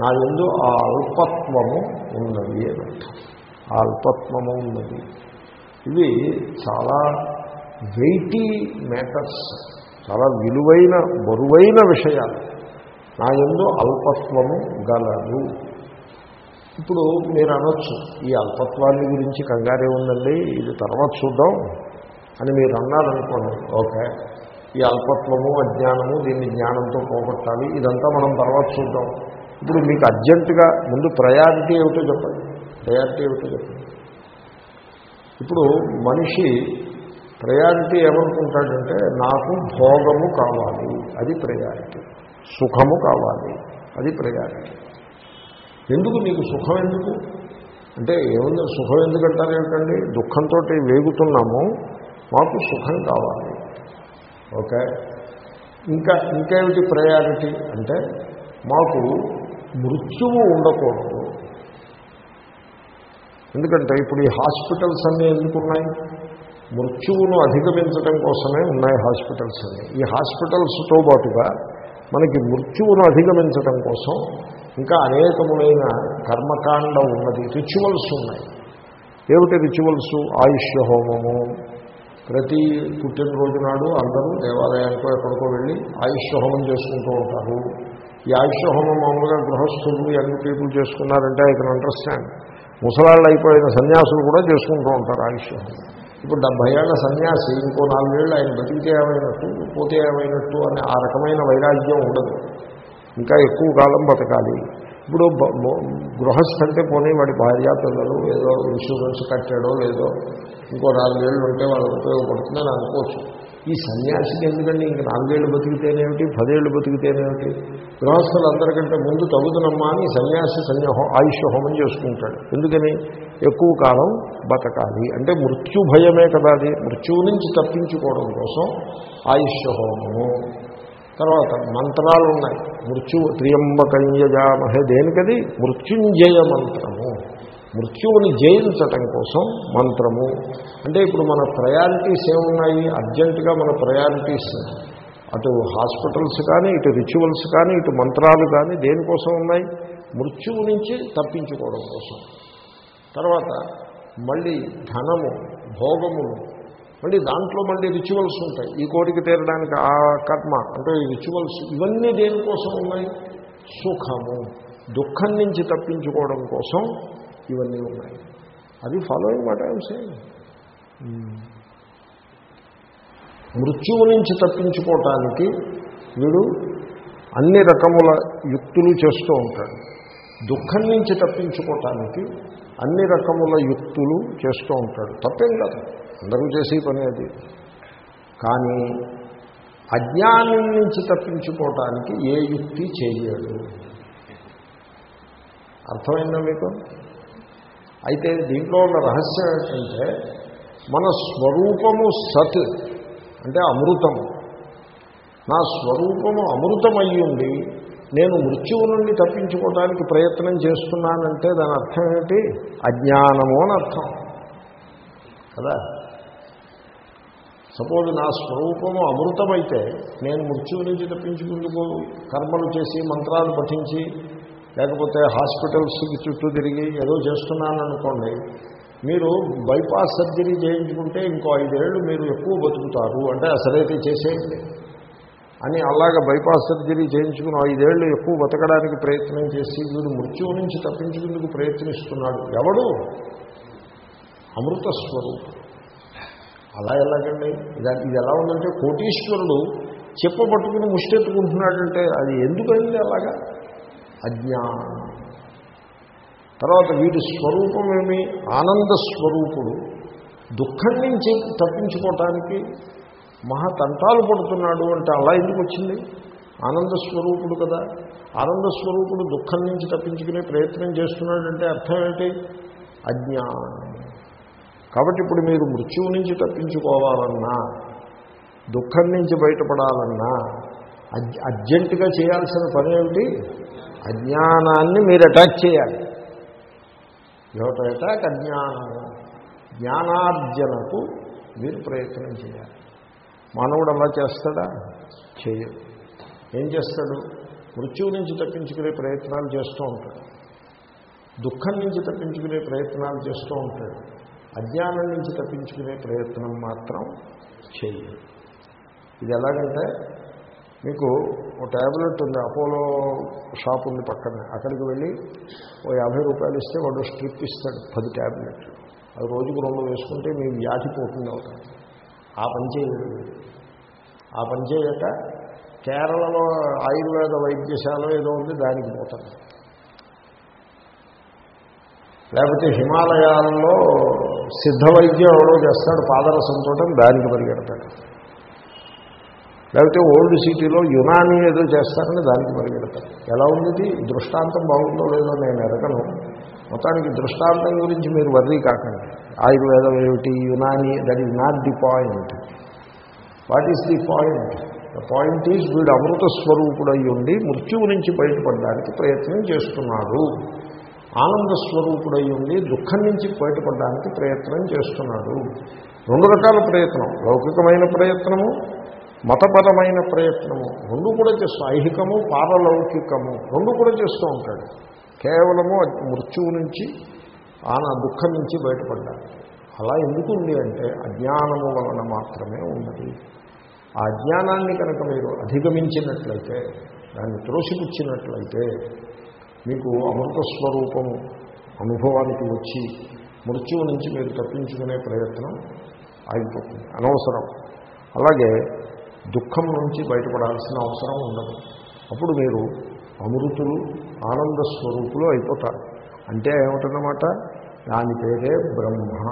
Speaker 1: నా ఎందు ఆ అల్పత్వము ఉన్నది అని అర్థం. ఆ అల్పత్వము ఉన్నది. ఇవి చాలా వెయిటీ మ్యాటర్స్ చాలా విలువైన బరువైన విషయాలు. నా ఎందు అల్పత్వము గలదు. ఇప్పుడు మీరు అనొచ్చు ఈ అల్పత్వాన్ని గురించి కంగారే ఉందండి ఇది తర్వాత చూద్దాం అని మీరు అన్నారనుకోండి ఓకే ఈ అల్పత్వము అజ్ఞానము దీన్ని జ్ఞానంతో పోగొట్టాలి ఇదంతా మనం తర్వాత చూద్దాం. ఇప్పుడు మీకు అర్జెంటుగా ముందు ప్రయారిటీ ఏమిటో చెప్పండి. ప్రయారిటీ ఏమిటో చెప్పండి. ఇప్పుడు మనిషి ప్రయారిటీ ఏమనుకుంటాడంటే నాకు భోగము కావాలి అది ప్రయారిటీ. సుఖము కావాలి అది ప్రయారిటీ. ఎందుకు నీకు సుఖం ఎందుకు? అంటే ఏముంది సుఖం ఎందుకంటారు ఏమిటండి? దుఃఖంతో వేగుతున్నాము మాకు సుఖం కావాలి. ఓకే? ఇంకా ఇంకేమిటి ప్రయారిటీ? అంటే మాకు మృత్యువు ఉండకూడదు. ఎందుకంటే ఇప్పుడు ఈ హాస్పిటల్స్ అన్నీ ఎందుకున్నాయి? మృత్యువును అధిగమించడం కోసమే ఉన్నాయి హాస్పిటల్స్ అన్నీ. ఈ హాస్పిటల్స్తో పాటుగా మనకి మృత్యువును అధిగమించడం కోసం ఇంకా అనేకములైన కర్మకాండ ఉన్నది రిచువల్స్ ఉన్నాయి. ఏమిటి రిచువల్స్? ఆయుష్య హోమము. ప్రతి పుట్టినరోజు నాడు అందరూ దేవాలయానికో ఎక్కడికో వెళ్ళి ఆయుష్య హోమం చేసుకుంటూ ఉంటారు. ఈ ఆయుష్య హోమం మామూలుగా గృహస్థులు యంగ్ పీపుల్ చేసుకున్నారంటే ఐ కెన్ అండర్స్టాండ్. ముసలాళ్ళు అయిపోయిన సన్యాసులు కూడా చేసుకుంటూ ఉంటారు ఆయుష్యం ఇప్పుడు డెబ్బై ఏళ్ళ సన్యాసి ఇంకో నాలుగేళ్ళు ఆయన బతికితే ఏమైనట్టు పోతే ఏమైనట్టు అనే ఆ రకమైన వైరాగ్యం ఉండదు. ఇంకా ఎక్కువ కాలం బతకాలి. ఇప్పుడు గృహస్థంటే గృహస్థ అంటే పోనీ వాడి భార్య పిల్లలు ఏదో ఇన్సూరెన్స్ కట్టాడో లేదో ఇంకో నాలుగేళ్ళు ఉంటే వాళ్ళకి ఉపయోగపడుతుందని అనుకోవచ్చు. ఈ సన్యాసికి ఎందుకండి? ఇంక నాలుగేళ్ళు బతికితేనేమిటి? పదేళ్ళు బతికితేనేమిటి? గ్రహస్థులు అందరికంటే ముందు తగుదనమ్మా అని సన్యాసి సన్యాహో ఆయుష్ హోమం చేసుకుంటాడు. ఎందుకని? ఎక్కువ కాలం బతకాలి. అంటే మృత్యు భయమే కదా అది. మృత్యువు నుంచి తప్పించుకోవడం కోసం ఆయుష్ హోమము. తర్వాత మంత్రాలు ఉన్నాయి మృత్యు త్రియంబకంయజామహే దేనికది? మృత్యుంజయ మంత్రము. మృత్యువుని జయించటం కోసం మంత్రము. అంటే ఇప్పుడు మన ప్రయారిటీస్ ఏమున్నాయి? అర్జెంటుగా మన ప్రయారిటీస్ అటు హాస్పిటల్స్ కానీ ఇటు రిచువల్స్ కానీ ఇటు మంత్రాలు కానీ దేనికోసం ఉన్నాయి? మృత్యువు నుంచి తప్పించుకోవడం కోసం. తర్వాత మళ్ళీ ధనము భోగములు మళ్ళీ దాంట్లో మళ్ళీ రిచువల్స్ ఉంటాయి. ఈ కోరిక తీరడానికి ఆ కర్మ అంటే ఈ రిచువల్స్ ఇవన్నీ దేనికోసం ఉన్నాయి? సుఖము. దుఃఖం నుంచి తప్పించుకోవడం కోసం ఇవన్నీ ఉన్నాయి. అది ఫాలోయింగ్ మాట ఐఎమ్ సేయింగ్ మృత్యువు నుంచి తప్పించుకోవటానికి వీడు అన్ని రకముల యుక్తులు చేస్తూ ఉంటాడు. దుఃఖం నుంచి తప్పించుకోవటానికి అన్ని రకముల యుక్తులు చేస్తూ ఉంటాడు. తప్పేం కాదు. అందరూ చేసే పని అది. కానీ అజ్ఞానం నుంచి తప్పించుకోవటానికి ఏ యుక్తి చేయడు అర్థమైందా మీకు? అయితే దీంట్లో ఉన్న రహస్యం ఏంటంటే మన స్వరూపము సత్ అంటే అమృతము నా స్వరూపము అమృతమయ్యుండి నేను మృత్యువు నుండి తప్పించుకోవడానికి ప్రయత్నం చేస్తున్నానంటే దాని అర్థం ఏంటి? అజ్ఞానము అని అర్థం. కదా? సపోజ్ నా స్వరూపము అమృతమైతే నేను మృత్యువు నుంచి తప్పించుకుందుకు కర్మలు చేసి మంత్రాలు పఠించి లేకపోతే హాస్పిటల్స్కి చుట్టూ తిరిగి ఏదో చేస్తున్నాను అనుకోండి మీరు బైపాస్ సర్జరీ చేయించుకుంటే ఇంకో ఐదేళ్ళు మీరు ఎక్కువ బతుకుతారు అంటే అసలైతే చేసేయండి. అని అలాగ బైపాస్ సర్జరీ చేయించుకుని ఐదేళ్ళు ఎక్కువ బతకడానికి ప్రయత్నం చేసి వీడు మృత్యువు నుంచి తప్పించుకుందుకు ప్రయత్నిస్తున్నాడు. ఎవడు? అమృత స్వరూపం. అలా ఎలాగండి? ఇది ఇది ఎలా ఉందంటే కోటీశ్వరుడు చెప్పబట్టుకుని ముష్టెత్తుకుంటున్నాడంటే అది ఎందుకైంది అలాగా? అజ్ఞానం. తర్వాత వీటి స్వరూపమేమి ఆనంద స్వరూపుడు. దుఃఖం నుంచి తప్పించుకోవటానికి మహా తంటాలు పడుతున్నాడు అంటే అలా ఎందుకు వచ్చింది? ఆనంద స్వరూపుడు కదా. ఆనంద స్వరూపుడు దుఃఖం నుంచి తప్పించుకునే ప్రయత్నం చేస్తున్నాడంటే అర్థం ఏంటి? అజ్ఞానం. కాబట్టి ఇప్పుడు మీరు మృత్యువు నుంచి తప్పించుకోవాలన్నా దుఃఖం నుంచి బయటపడాలన్నా అర్జెంటుగా చేయాల్సిన పని ఏమిటి? అజ్ఞానాన్ని మీరు అటాక్ చేయాలి. యువత అటాక్ అజ్ఞానము జ్ఞానార్జనకు మీరు ప్రయత్నం చేయాలి. మానవుడు అలా చేస్తాడా? చేయడు. ఏం చేస్తాడు? మృత్యువు నుంచి తప్పించుకునే ప్రయత్నాలు చేస్తూ ఉంటాడు. దుఃఖం నుంచి తప్పించుకునే ప్రయత్నాలు చేస్తూ ఉంటాడు. అజ్ఞానం నుంచి తప్పించుకునే ప్రయత్నం మాత్రం చేయదు ఇది ఎలాగంటే మీకు ఓ ట్యాబ్లెట్ ఉంది అపోలో షాప్ ఉంది పక్కన. అక్కడికి వెళ్ళి ఓ యాభై రూపాయలు ఇస్తే వాడు స్ట్రిప్ ఇస్తాడు పది ట్యాబ్లెట్ అది రోజుకు రెండు వేసుకుంటే మీ వ్యాధి పోతుంది అవుతాం ఆ పని చేయలేదు ఆ పని చేయక కేరళలో ఆయుర్వేద వైద్యశాల ఏదో ఉంది దానికి పోతాడు. లేకపోతే హిమాలయాల్లో సిద్ధ వైద్యం ఎవడో చేస్తాడు పాదరసంతో దానికి పరిగెడతాడు. లేకపోతే ఓల్డ్ సిటీలో యునాని ఏదో చేస్తారని దానికి పరిగెడతారు. ఎలా ఉంది దృష్టాంతం బాగుందో లేదో నేను ఎరగను. మొత్తానికి దృష్టాంతం గురించి మీరు వర్రీ కాకండి. ఆయుర్వేదం ఏమిటి? Unani that is not the point. What is the point? The point is వీడు అమృత స్వరూపుడై ఉండి మృత్యువు నుంచి బయటపడడానికి ప్రయత్నం చేస్తున్నాడు. ఆనంద స్వరూపుడై ఉండి దుఃఖం నుంచి బయటపడడానికి ప్రయత్నం చేస్తున్నాడు. రెండు రకాల ప్రయత్నం. లౌకికమైన ప్రయత్నము మతపరమైన ప్రయత్నము. రెండు కూడా చేస్తూ ఐహికము పారలౌకికము రెండు కూడా చేస్తూ ఉంటాడు. కేవలము మృత్యువు నుంచి ఆన దుఃఖం నుంచి బయటపడ్డాడు. అలా ఎందుకు ఉంది అంటే అజ్ఞానము వలన మాత్రమే ఉన్నది. ఆ అజ్ఞానాన్ని కనుక మీరు అధిగమించినట్లయితే దాన్ని త్రోసిపుచ్చినట్లయితే మీకు అమృత స్వరూపము అనుభవానికి వచ్చి మృత్యువు నుంచి మీరు తప్పించుకునే ప్రయత్నం ఆగిపోతుంది అనవసరం. అలాగే దుఃఖం నుంచి బయటపడాల్సిన అవసరం ఉండదు. అప్పుడు మీరు అమృతులు ఆనంద స్వరూపులు అయిపోతారు. అంటే ఏమిటన్నమాట? దాని పేరే బ్రహ్మ.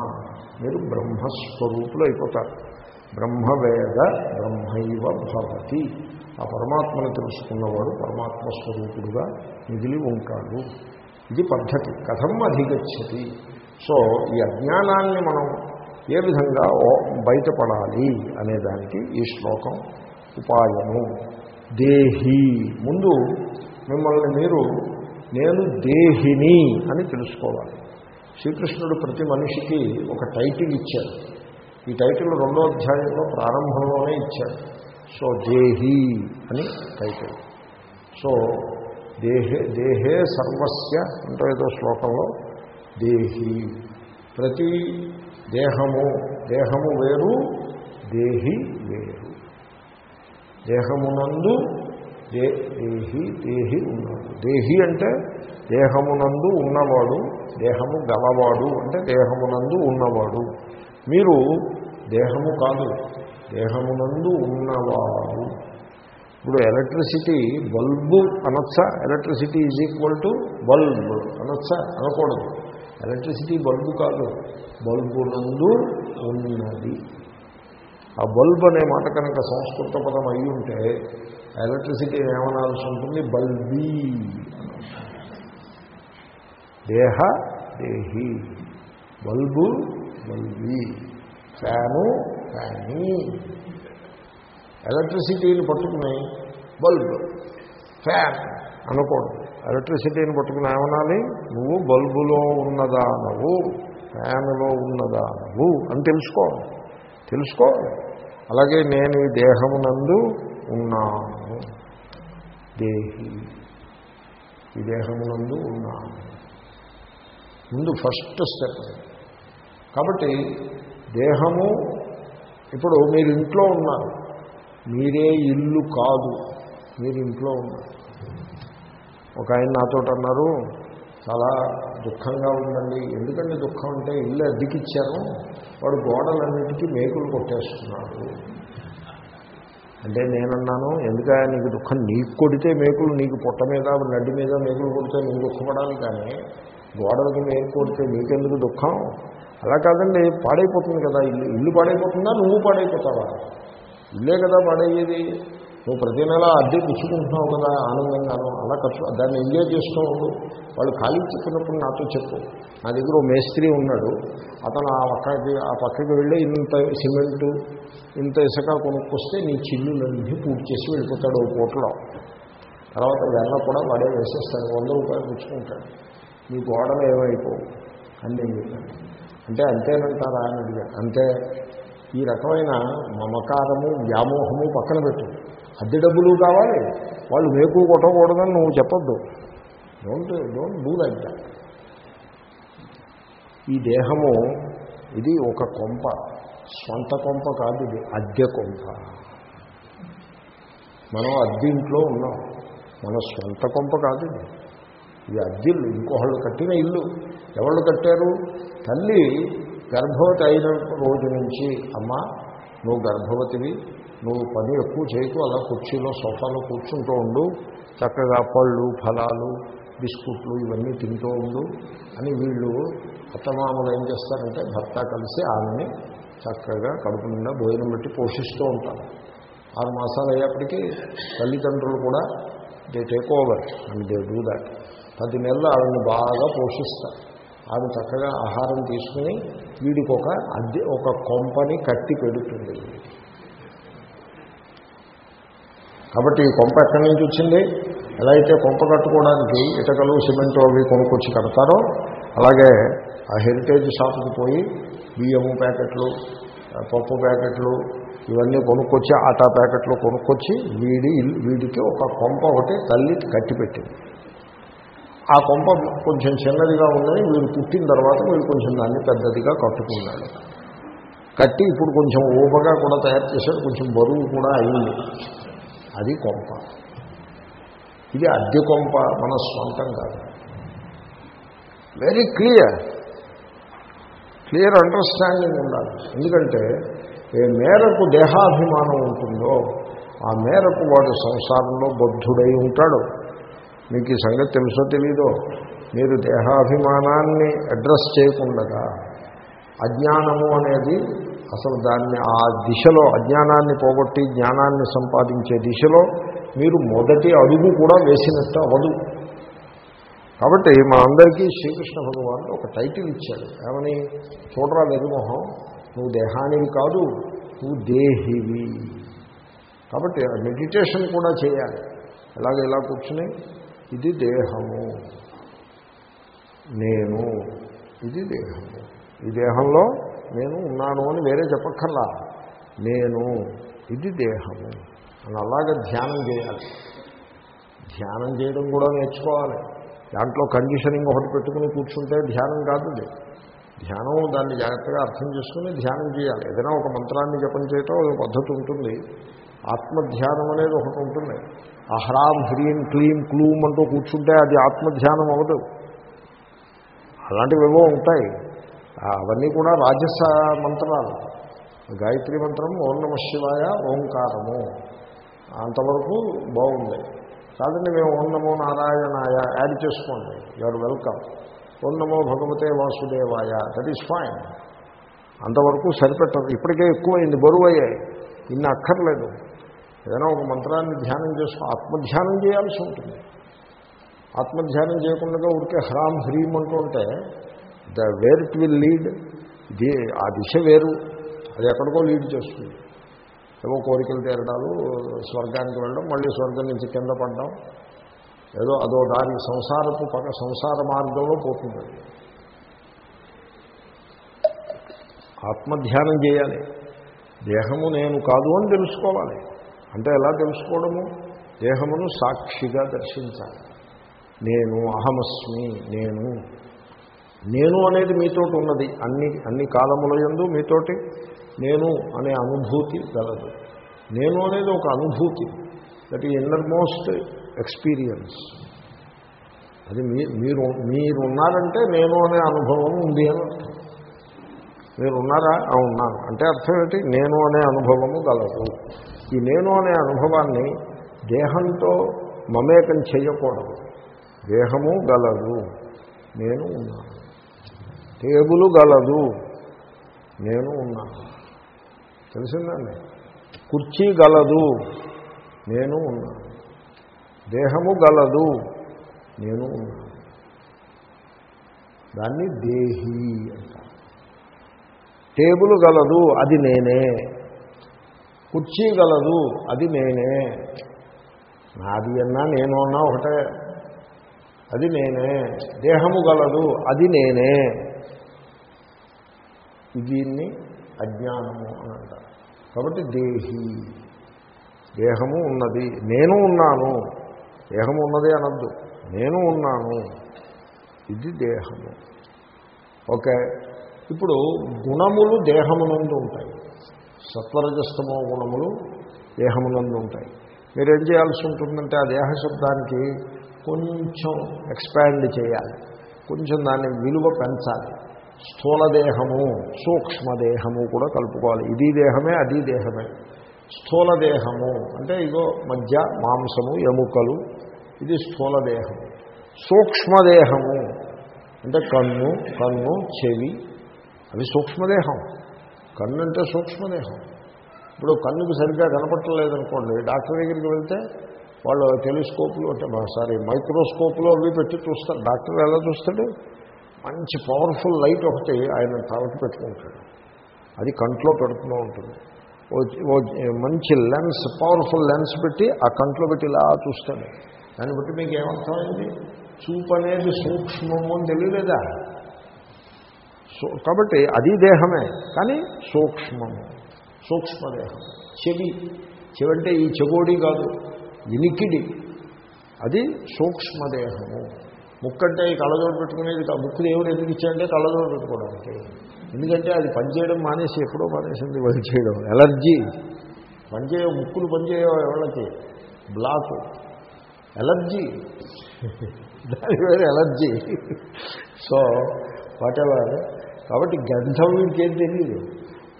Speaker 1: మీరు బ్రహ్మస్వరూపులు అయిపోతారు. బ్రహ్మవేద బ్రహ్మైవ భవతి. ఆ పరమాత్మను తెలుసుకున్నవాడు పరమాత్మ స్వరూపుడుగా మిగిలి ఉంటాడు. ఇది పద్ధతి. కథం అధిగచ్చతి. సో ఈ అజ్ఞానాన్ని మనం ఏ విధంగా బయటపడాలి అనేదానికి ఈ శ్లోకం ఉపాయము. దేహి. ముందు మిమ్మల్ని మీరు నేను దేహిని అని తెలుసుకోవాలి. శ్రీకృష్ణుడు ప్రతి మనిషికి ఒక టైటిల్ ఇచ్చాడు. ఈ టైటిల్ రెండో అధ్యాయంలో ప్రారంభంలోనే ఇచ్చాడు. సో దేహి అని టైటిల్. సో దేహే దేహే సర్వస్య అంటే ఏదో శ్లోకంలో దేహి. ప్రతి దేహము దేహము వేరు దేహి వేరు. దేహమునందు దే దేహి దేహి ఉన్నాడు దేహి అంటే దేహమునందు ఉన్నవాడు దేహము గలవాడు అంటే దేహమునందు ఉన్నవాడు. మీరు దేహము కాదు దేహమునందు ఉన్నవాడు. ఇప్పుడు ఎలక్ట్రిసిటీ బల్బు అనొచ్చా? Electricity is equal to bulb అనొచ్చా? అనకూడదు. ఎలక్ట్రిసిటీ బల్బు కాదు. బల్బునందు ఉన్నది. ఆ బల్బ్ అనే మాట కనుక సంస్కృత పదం అయి ఉంటే ఎలక్ట్రిసిటీ ఏమనాల్సి ఉంటుంది? బల్బీ దేహ దేహి. బల్బు బల్బీ. ఫ్యాను ఫ్యానీ. ఎలక్ట్రిసిటీని పట్టుకుని బల్బ్ ఫ్యాన్ అనుకోండి. ఎలక్ట్రిసిటీని పట్టుకుని ఏమనాలి? నువ్వు బల్బులో ఉన్నదానవు. ఫ్యాన్లో ఉన్నదానవు అని తెలుసుకో తెలుసుకో అలాగే నేను ఈ దేహమునందు ఉన్నాను. దేహి. ఈ దేహమునందు ఉన్నాను. ముందు ఫస్ట్ స్టెప్ కాబట్టి దేహము ఇప్పుడు మీరు ఇంట్లో ఉన్నారు. మీరే ఇల్లు కాదు. మీరు ఇంట్లో ఉన్నారు. ఒక ఆయన నాతో అన్నారు చాలా దుఃఖంగా ఉందండి. ఎందుకంటే దుఃఖం అంటే ఇల్లు అద్దెకిచ్చాను వాడు గోడలన్నిటికీ మేకులు కొట్టేస్తున్నాడు. అంటే నేనన్నాను ఎందుక నీకు దుఃఖం? నీకు కొడితే మేకులు నీకు పొట్ట మీద నడ్డి మీద మేకులు కొడితే నువ్వు దుఃఖపడాలి కానీ గోడలకి మేకు కొడితే నీకెందుకు దుఃఖం? అలా కాదండి పాడైపోతుంది కదా ఇల్లు. ఇల్లు పాడైపోతుందా? నువ్వు పాడైపోతావా? ఇల్లే కదా పాడయ్యేది. నువ్వు ప్రతి నెల అద్దె పుచ్చుకుంటున్నావు కదా ఆనందంగాను అలా ఖర్చు దాన్ని ఎంజాయ్ చేస్తూ ఉండు. వాళ్ళు ఖాళీ చెప్పినప్పుడు నాతో చెప్పు. నా దగ్గర ఓ మేస్త్రి ఉన్నాడు. అతను ఆ పక్కకి ఆ పక్కకి వెళ్ళి ఇంత సిమెంటు ఇంత ఇసుక కొనుక్కొస్తే నీ చిల్లులన్నీ పూర్తి చేసి వెళ్ళిపోతాడు ఓ పూటలో తర్వాత వెన్న కూడా వాడే వేసేస్తాడు వంద రూపాయలు పుచ్చుకుంటాడు నీ గోడలు ఏమైపోవు? అని నేను చెప్పాను. అంటే అంతేనంటారా అని అడిగాను. అంతే ఈ రకమైన మమకారము వ్యామోహము పక్కన పెట్టు. అద్దె డబ్బులు కావాలి. వాళ్ళు మేకు కొట్టకూడదని నువ్వు చెప్పొద్దు. Don't don't do like that ఈ దేహము ఇది ఒక కొంప. సొంత కొంప కాదు ఇది అద్దె కొంప. మనం అద్దెంట్లో ఉన్నాం. మన సొంత కొంప కాదు ఇది. ఇది అద్దెల్లు ఇంకొకళ్ళు కట్టిన ఇల్లు. ఎవళ్ళు కట్టారు? తల్లి గర్భవతి అయిన రోజు నుంచి అమ్మ నువ్వు గర్భవతివి. నువ్వు పని ఎక్కువ చేయకు అలా కుర్చీలో సోఫాలో కూర్చుంటూ ఉండు. చక్కగా పళ్ళు ఫలాలు బిస్కుట్లు ఇవన్నీ తింటూ ఉండు అని వీళ్ళు అత్తమామలు ఏం చేస్తారంటే భర్త కలిసి ఆమెని చక్కగా కడుపు నిండా భోజనం పెట్టి పోషిస్తూ ఉంటారు. ఆరు మాసాలు అయ్యేప్పటికీ తల్లిదండ్రులు కూడా they take over and they do that పది నెలలు ఆవిడని బాగా పోషిస్తారు. ఆమె చక్కగా ఆహారం తీసుకుని వీడికి ఒక అద్దె ఒక కొంపని కట్టి పెడుతుంది. కాబట్టి ఈ కొంప ఎక్కడి నుంచి వచ్చింది? ఎలా అయితే కొంప కట్టుకోవడానికి ఇటకలు సిమెంట్ అవి కొనుక్కొచ్చి కడతారో అలాగే ఆ హెరిటేజ్ షాప్కి పోయి బియ్యము ప్యాకెట్లు పప్పు ప్యాకెట్లు ఇవన్నీ కొనుక్కొచ్చి ఆటా ప్యాకెట్లు కొనుక్కొచ్చి వీడి వీడికి ఒక కొంప ఒకటి తల్లి కట్టిపెట్టింది. ఆ కొంప కొంచెం చిన్నదిగా ఉందని వీడు పుట్టిన తర్వాత వీడు కొంచెం దాన్ని పెద్దదిగా కట్టుకున్నాడు. కట్టి ఇప్పుడు కొంచెం ఊపగా కూడా తయారు చేశాడు కొంచెం బరువు కూడా అయింది. అది కొంప. ఇది అద్దె కొంప మన స్వంతం కాదు. వెరీ క్లియర్ క్లియర్ అండర్స్టాండింగ్ ఉండాలి. ఎందుకంటే ఏ మేరకు దేహాభిమానం ఉంటుందో ఆ మేరకు వాడు సంసారంలో బద్ధుడై ఉంటాడు. మీకు ఈ సంగతి తెలుసో తెలీదో? మీరు దేహాభిమానాన్ని అడ్రస్ చేయకుండా అజ్ఞానము అనేది అసలు దాన్ని ఆ దిశలో అజ్ఞానాన్ని పోగొట్టి జ్ఞానాన్ని సంపాదించే దిశలో మీరు మొదటి అడుగు కూడా వేసినట్టు అవదు కాబట్టి మా అందరికీ శ్రీకృష్ణ భగవాన్ ఒక టైటిల్ ఇచ్చాడు. ఏమని? చూడరా వెరుమోహం నువ్వు దేహానివి కాదు నువ్వు దేహివి. కాబట్టి మెడిటేషన్ కూడా చేయాలి. ఎలాగ ఇలా కూర్చుని ఇది దేహము నేను ఇది దేహము. ఈ దేహంలో నేను ఉన్నాను అని వేరే చెప్పక్కర్లా. నేను ఇది దేహము. అని అలాగే ధ్యానం చేయాలి. ధ్యానం చేయడం కూడా నేర్చుకోవాలి. దాంట్లో కండిషనింగ్ ఒకటి పెట్టుకుని కూర్చుంటే ధ్యానం కాదు ధ్యానం దాన్ని జాగ్రత్తగా అర్థం చేసుకుని ధ్యానం చేయాలి. ఏదైనా ఒక మంత్రాన్ని జపం చేయటం ఒక పద్ధతి ఉంటుంది. ఆత్మధ్యానం అనేది ఒకటి ఉంటుంది. అహ్రాం హ్రీం క్లీం క్లూమ్ అంటూ కూర్చుంటే అది ఆత్మధ్యానం అవ్వదు. అలాంటివి ఏవో ఉంటాయి. అవన్నీ కూడా రాజస మంత్రాలు గాయత్రి మంత్రం ఓం నమ శివాయ ఓంకారము. అంతవరకు బాగుంది. కాదండి మేము ఓం నమో నారాయణాయ యాడ్ చేసుకోండి. You're welcome. ఓం నమో భగవతే వాసుదేవాయ దట్ ఈస్ ఫైన్. అంతవరకు సరిపెట్టదు ఇప్పటికే ఎక్కువైంది బరువు అయ్యాయి ఇన్ని అక్కర్లేదు. ఏదైనా ఒక మంత్రాన్ని ధ్యానం చేసుకో ఆత్మధ్యానం చేయాల్సి ఉంటుంది. ఆత్మధ్యానం చేయకుండా ఉడికే హ్రాం హ్రీం అంటూ ఉంటే the where it will lead. The ఆ దిశ వేరు. అది ఎక్కడికో లీడ్ చేస్తుంది. ఏవో కోరికలు తీరడాలు స్వర్గానికి వెళ్ళడం మళ్ళీ స్వర్గం నుంచి కింద పడడం. ఏదో అదో దాని సంసారపు పక్క సంసార మార్గంలో పోతుంది ఆత్మధ్యానం చేయాలి. దేహము నేను కాదు అని తెలుసుకోవాలి. అంటే ఎలా తెలుసుకోవడము? దేహమును సాక్షిగా దర్శించాలి. నేను అహమస్మి నేను. నేను అనేది మీతోటి ఉన్నది. అన్ని అన్ని కాలముల యందు మీతోటి నేను అనే అనుభూతి గలదు. నేను అనేది ఒక అనుభూతి. దట్ ఈ ఇన్నర్ మోస్ట్ ఎక్స్పీరియన్స్ అది మీ మీరు మీరున్నారంటే నేను అనే అనుభవం ఉంది అని అర్థం. మీరు ఉన్నాను అంటే అర్థం ఏంటి? నేను అనే అనుభవము గలదు. ఈ నేను అనే అనుభవాన్ని దేహంతో మమేకం చేయకూడదు. దేహము గలదు. నేను ఉన్నాను. టేబులు గలదు. నేను ఉన్నాను. తెలిసిందండి? కుర్చీ గలదు. నేను ఉన్నాను. దేహము గలదు. నేను ఉన్నాను. దాన్ని దేహి అంటారు. టేబుల్ గలదు. అది నేనే. కుర్చీ గలదు. అది నేనే. నాది అన్నా నేను అన్నా ఒకటే. అది నేనే. దేహము గలదు. అది నేనే. దీన్ని అజ్ఞానము అని అంటారు. కాబట్టి దేహి. దేహము ఉన్నది. నేను ఉన్నాను. దేహము ఉన్నది అనద్దు. నేను ఉన్నాను. ఇది దేహము. ఓకే. ఇప్పుడు గుణములు దేహమునందు ఉంటాయి. సత్వరజస్తమో గుణములు దేహమునందు ఉంటాయి. మీరేం చేయాల్సి ఉంటుందంటే ఆ దేహ శబ్దానికి కొంచెం ఎక్స్పాండ్ చేయాలి. కొంచెం దాన్ని విలువ పెంచాలి. స్థూలదేహము సూక్ష్మదేహము కూడా కలుపుకోవాలి. ఇది దేహమే అది దేహమే. స్థూలదేహము అంటే ఇగో మధ్య మాంసము ఎముకలు ఇది స్థూలదేహము. సూక్ష్మదేహము అంటే కన్ను కన్ను చెవి అవి సూక్ష్మదేహం. కన్ను అంటే సూక్ష్మదేహం. ఇప్పుడు కన్నుకు సరిగ్గా కనపట్టలేదనుకోండి డాక్టర్ దగ్గరికి వెళ్తే వాళ్ళు టెలిస్కోప్లు అంటే సారీ మైక్రోస్కోప్లో అవి పెట్టి చూస్తారు. డాక్టర్ ఎలా చూస్తాడు? మంచి పవర్ఫుల్ లైట్ ఒకటి ఆయన తలకి పెట్టుకుంటాడు. అది కంట్లో పెడుతూ ఉంటుంది. ఓ- మంచి లెన్స్ పవర్ఫుల్ లెన్స్ పెట్టి ఆ కంట్లో పెట్టి ఇలా చూస్తాడు. దాన్ని బట్టి మీకు ఏమర్థమైంది? చూపు అనేది సూక్ష్మము అని తెలియలేదా? సో కాబట్టి అది దేహమే కానీ సూక్ష్మము సూక్ష్మదేహం చెవి చెవి అంటే ఈ చెగోడి కాదు వినికిడి అది సూక్ష్మదేహము ముక్కంటే ఈ కళ్ళజోడు పెట్టుకునేది ముక్కు దేవుడు ఎందుకు ఇచ్చాడంటే కళ్ళజోడు పెట్టుకోవడానికి ఎందుకంటే అది పనిచేయడం మానేసి ఎప్పుడో మానేసింది పని చేయడం. ఎలర్జీ. పనిచేయ ముక్కులు పనిచేయ ఎవరికి బ్లాక్. ఎలర్జీ. దాని వేరే ఎలర్జీ. So whatever? కాబట్టి గంధం వీడికేం తెలియదు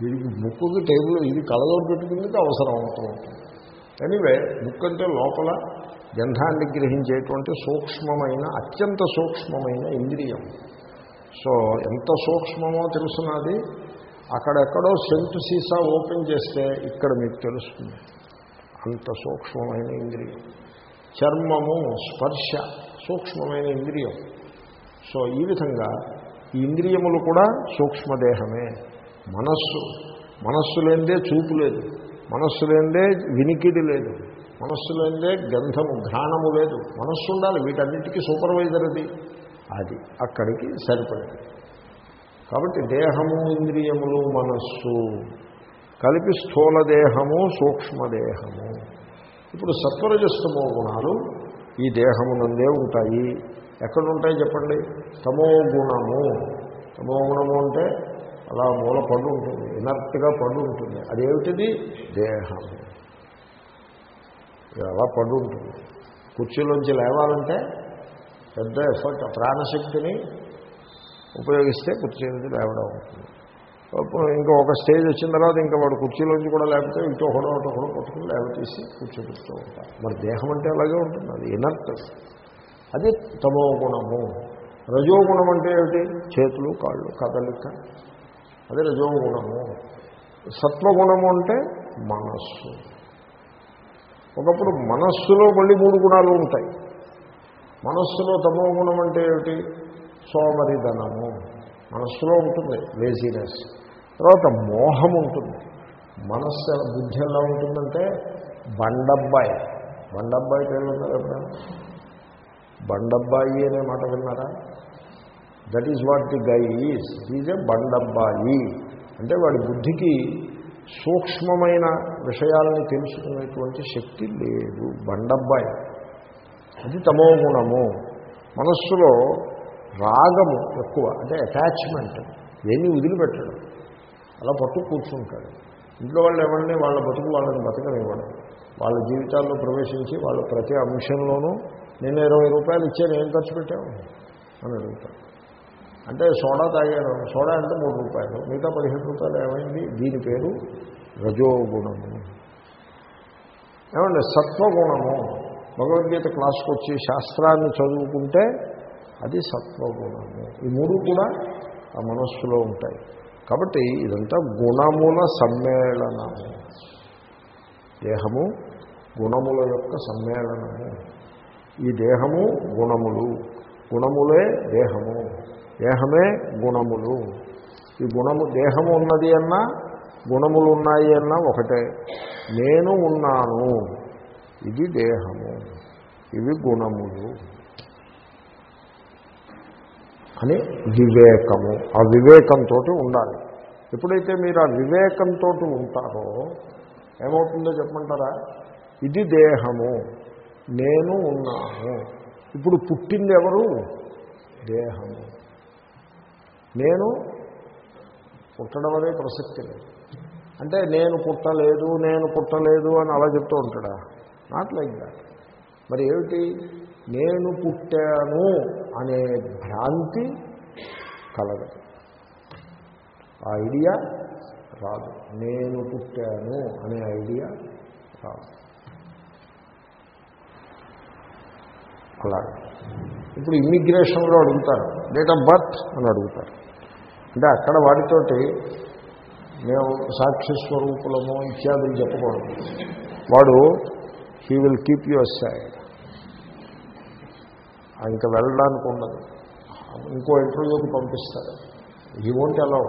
Speaker 1: వీడికి ముక్కుకి టేబుల్ ఇది కళ్ళజోడు పెట్టుకునేది అవసరం అవుతూ ఉంటుంది. ఎనీవే ముక్కు అంటే లోపల గంధాన్ని గ్రహించేటువంటి సూక్ష్మమైన అత్యంత సూక్ష్మమైన ఇంద్రియం. సో ఎంత సూక్ష్మమో తెలుసున్నది అక్కడెక్కడో సెంటు సీసా ఓపెన్ చేస్తే ఇక్కడ మీకు తెలుస్తుంది. అంత సూక్ష్మమైన ఇంద్రియం. చర్మము స్పర్శ సూక్ష్మమైన ఇంద్రియం. సో ఈ విధంగా ఈ ఇంద్రియములు కూడా సూక్ష్మదేహమే. మనస్సు మనస్సు లేనిదే చూపు లేదు. మనస్సు లేనిదే వినికిడి లేదు. మనస్సు లేనిదే గంధము ఘ్రాణము లేదు. మనస్సు ఉండాలి వీటన్నిటికీ సూపర్వైజర్ అది అది అక్కడికి సరిపడింది. కాబట్టి దేహము ఇంద్రియములు మనస్సు కలిపి స్థూల దేహము సూక్ష్మదేహము ఇప్పుడు సత్వరజస్తమో గుణాలు ఈ దేహమునందే ఉంటాయి. ఎక్కడ ఉంటాయి చెప్పండి? తమో గుణము. తమో గుణము అంటే అలా మూల పడు ఉంటుంది ఇనర్ట్గా పడు ఉంటుంది అదేమిటిది? దేహము. అలా పడు ఉంటుంది కుర్చీలోంచి లేవాలంటే పెద్ద ఎఫర్ట్ ప్రాణశక్తిని ఉపయోగిస్తే కుర్చీ నుంచి లేవడం అవుతుంది ఇంకా ఒక స్టేజ్ వచ్చిన తర్వాత ఇంకా వాడు కుర్చీలోంచి కూడా లేకపోతే ఇటు ఒకడో అటు ఒకడో పట్టుకుని లేవతీసి కూర్చోబెడుతూ ఉంటారు మరి దేహం అంటే అలాగే ఉంటుంది. అది ఇనర్ట్ అది తమో గుణము రజోగుణం అంటే ఏమిటి? చేతులు కాళ్ళు కదలిక. అదే రజోగుణము. సత్వగుణము అంటే మనస్సు. ఒకప్పుడు మనస్సులో మళ్ళీ మూడు గుణాలు ఉంటాయి. మనస్సులో తమో గుణం అంటే ఏమిటి? సోమరిధనము. మనస్సులో ఉంటుంది లేజినెస్ తర్వాత మోహం ఉంటుంది. మనస్సు ఎలా- బుద్ధి ఎలా ఉంటుందంటే బండబ్బాయి. బండబ్బాయి పేరు విన్నారా ఎప్పుడైనా? బండబ్బాయి అనే మాట విన్నారా? That is what the guy is is a బండబ్బాయి. అంటే వాడి బుద్ధికి సూక్ష్మమైన విషయాలని తెలుసుకునేటువంటి శక్తి లేదు. బండబ్బాయి. అది తమో గుణము. మనస్సులో రాగము ఎక్కువ అంటే అటాచ్మెంట్ ఏమీ వదిలిపెట్టడం. అలా పట్టు కూర్చుంటాడు. ఇంట్లో వాళ్ళు ఎవరిని వాళ్ళ బతుకు వాళ్ళని బతకనివ్వడం. వాళ్ళ జీవితాల్లో ప్రవేశించి వాళ్ళ ప్రతి అంశంలోనూ నేను ఇరవై రూపాయలు ఇచ్చాను ఏం ఖర్చు పెట్టావు? అని అడుగుతాను అంటే సోడా తాగాను సోడా అంటే మూడు రూపాయలు. మిగతా పదిహేను రూపాయలు ఏమైంది? దీని పేరు రజోగుణము. ఏమండి సత్వగుణము. భగవద్గీత క్లాస్కి వచ్చి శాస్త్రాన్ని చదువుకుంటే అది సత్వగుణము. ఈ మూడు కూడా ఆ మనస్సులో ఉంటాయి. కాబట్టి ఇదంతా గుణముల సమ్మేళనము. దేహము గుణముల యొక్క సమ్మేళనము. ఈ దేహము గుణములు. గుణములే దేహము. దేహమే గుణములు. ఈ గుణము దేహము ఉన్నది అన్నా గుణములు ఉన్నాయి అన్నా ఒకటే. నేను ఉన్నాను. ఇది దేహము. ఇవి గుణములు. అని వివేకము. ఆ వివేకంతో ఉండాలి. ఎప్పుడైతే మీరు ఆ వివేకంతో ఉంటారో ఏమవుతుందో చెప్పమంటారా? ఇది దేహము. నేను ఉన్నాను. ఇప్పుడు పుట్టింది ఎవరు? దేహము. నేను పుట్టడం అనే ప్రసక్తి లేదు. అంటే నేను పుట్టలేదు నేను పుట్టలేదు అని అలా చెప్తూ ఉంటాడా? నాట్ లైక్ దాట్ మరి ఏమిటి? నేను పుట్టాను అనే భ్రాంతి కలగదు ఆ ఐడియా రాదు. నేను పుట్టాను అనే ఐడియా రాదు. అలాగే. ఇప్పుడు ఇమ్మిగ్రేషన్లో అడుగుతారు. డేట్ ఆఫ్ బర్త్ అని అడుగుతారు. అంటే అక్కడ వాటితోటి మేము సాక్షి స్వరూపులము ఇత్యాదులు చెప్పకూడదు. వాడు he will keep you side ఇంకా వెళ్ళడానికి ఉండదు. ఇంకో ఇంటర్వ్యూకి పంపిస్తారు ఈ ఓంట్ ఎలా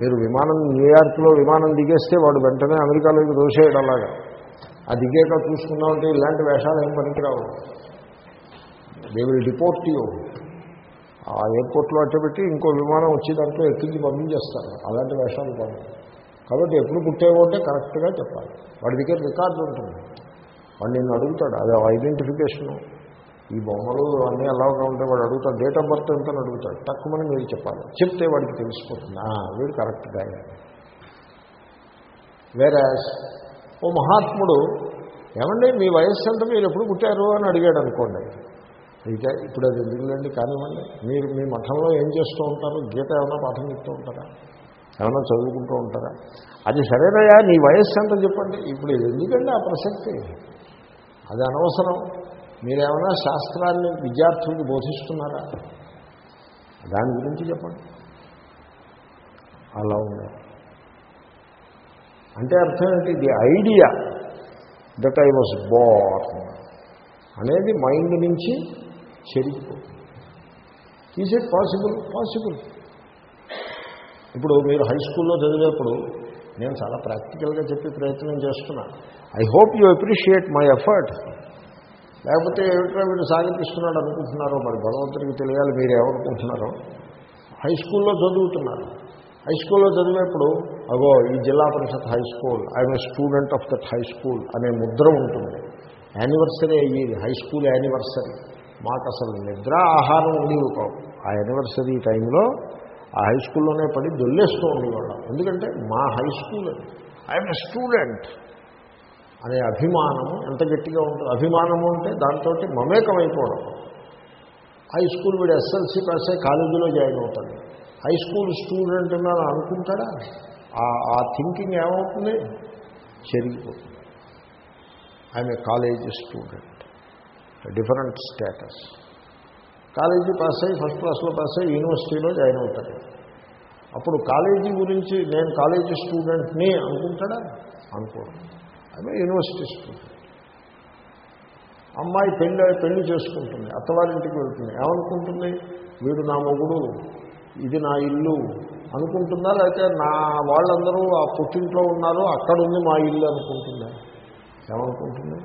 Speaker 1: మీరు విమానం న్యూయార్క్లో విమానం దిగేస్తే వాడు వెంటనే అమెరికాలోకి దోషేయడం అలాగా. ఆ దిగాక చూసుకున్నామంటే ఇలాంటి వేషాలు ఏం పనికిరావు. దే విల్ డిపోర్ట్ యూ ఆ ఎయిర్పోర్ట్లో అట్టబెట్టి ఇంకో విమానం వచ్చి దాంట్లో ఎక్కించి పంపించేస్తారు. అలాంటి వేషాలు పని కాబట్టి ఎప్పుడు పుట్టేవో అంటే కరెక్ట్గా చెప్పాలి. వాడి దగ్గర రికార్డు ఉంటుంది. వాడు నిన్ను అడుగుతాడు. అది ఐడెంటిఫికేషను. ఈ బొమ్మలు అన్నీ ఎలాగా ఉంటే వాడు అడుగుతాడు. డేట్ ఆఫ్ బర్త్ ఎంత అడుగుతాడు. తక్కువని మీరు చెప్పాలి. చెప్తే వాడికి తెలిసిపోతుంది వీడు కరెక్ట్గా వేరే ఓ మహాత్ముడు ఏమండి మీ వయస్సు ఎంత? మీరు ఎప్పుడు పుట్టారు? అని అడిగాడు అనుకోండి. అయితే ఇప్పుడు అది ఎందుకులేండి? కానివ్వండి. మీరు మీ మఠంలో ఏం చేస్తూ ఉంటారు? గీత ఏమైనా పాఠం చెప్తూ ఉంటారా? ఏమైనా చదువుకుంటూ ఉంటారా? అది సరేనయా నీ వయస్సు ఎంత చెప్పండి. ఇప్పుడు ఎందుకండి ఆ ప్రసక్తి? అది అనవసరం. మీరేమైనా శాస్త్రాన్ని విద్యార్థులకు బోధిస్తున్నారా? దాని గురించి చెప్పండి. అలా ఉంది అంటే అర్థం ఏంటి? The idea that I was born అనేది మైండ్ నుంచి చెరిగిపోతుంది ఈజ్ ఇట్ పాసిబుల్ పాసిబుల్ ఇప్పుడు మీరు హై స్కూల్లో చదివేప్పుడు నేను చాలా ప్రాక్టికల్గా చెప్పి ప్రయత్నం చేస్తున్నా. I hope you appreciate my effort లేకపోతే ఏమిటో వీడు సాగిపిస్తున్నాడు అనుకుంటున్నారో మరి భగవంతుడికి తెలియాలి మీరు ఏమనుకుంటున్నారో. హై స్కూల్లో చదువుతున్నారు. హై స్కూల్లో చదివేప్పుడు అగో ఈ Zilla Parishad high school I'm student of that high school అనే ముద్ర ఉంటుంది. యానివర్సరీ అయ్యేది హై స్కూల్ యానివర్సరీ మాకు అసలు నిద్ర ఆహారం ఉండేవి కావు. ఆ యానివర్సరీ టైంలో ఆ హై స్కూల్లోనే పడి దొల్లేస్తూ ఉండేవాళ్ళం. ఎందుకంటే మా high school I'm a student. అనే అభిమానము ఎంత గట్టిగా ఉంటుంది. అభిమానము అంటే దాంతో మమేకమైపోవడం. హై స్కూల్ వీడు ఎస్ఎల్సీ పాస్ అయ్యి కాలేజీలో జాయిన్ అవుతాడు. హై స్కూల్ స్టూడెంట్ అని అనుకుంటాడా ఆ థింకింగ్ ఏమవుతుంది? చెరిగిపోతుంది. I'm a college student. Different status. College pass అయ్యి ఫస్ట్ క్లాస్లో పాస్ అయ్యి యూనివర్సిటీలో జాయిన్ అవుతాడు. అప్పుడు కాలేజీ గురించి నేను కాలేజీ స్టూడెంట్ని అనుకుంటాడా? అనుకోడు. అదే యూనివర్సిటీ స్టూడెంట్. అమ్మాయి పెళ్ళి పెళ్ళి చేసుకుంటుంది. అత్తవారింటికి వెళ్తుంది. ఏమనుకుంటుంది? వీడు నా మొగుడు. ఇది నా ఇల్లు. అనుకుంటుందా? లేకపోతే నా వాళ్ళందరూ ఆ పుట్టింట్లో ఉన్నారు అక్కడ ఉంది మా ఇల్లు అనుకుంటుందా? ఏమనుకుంటుంది?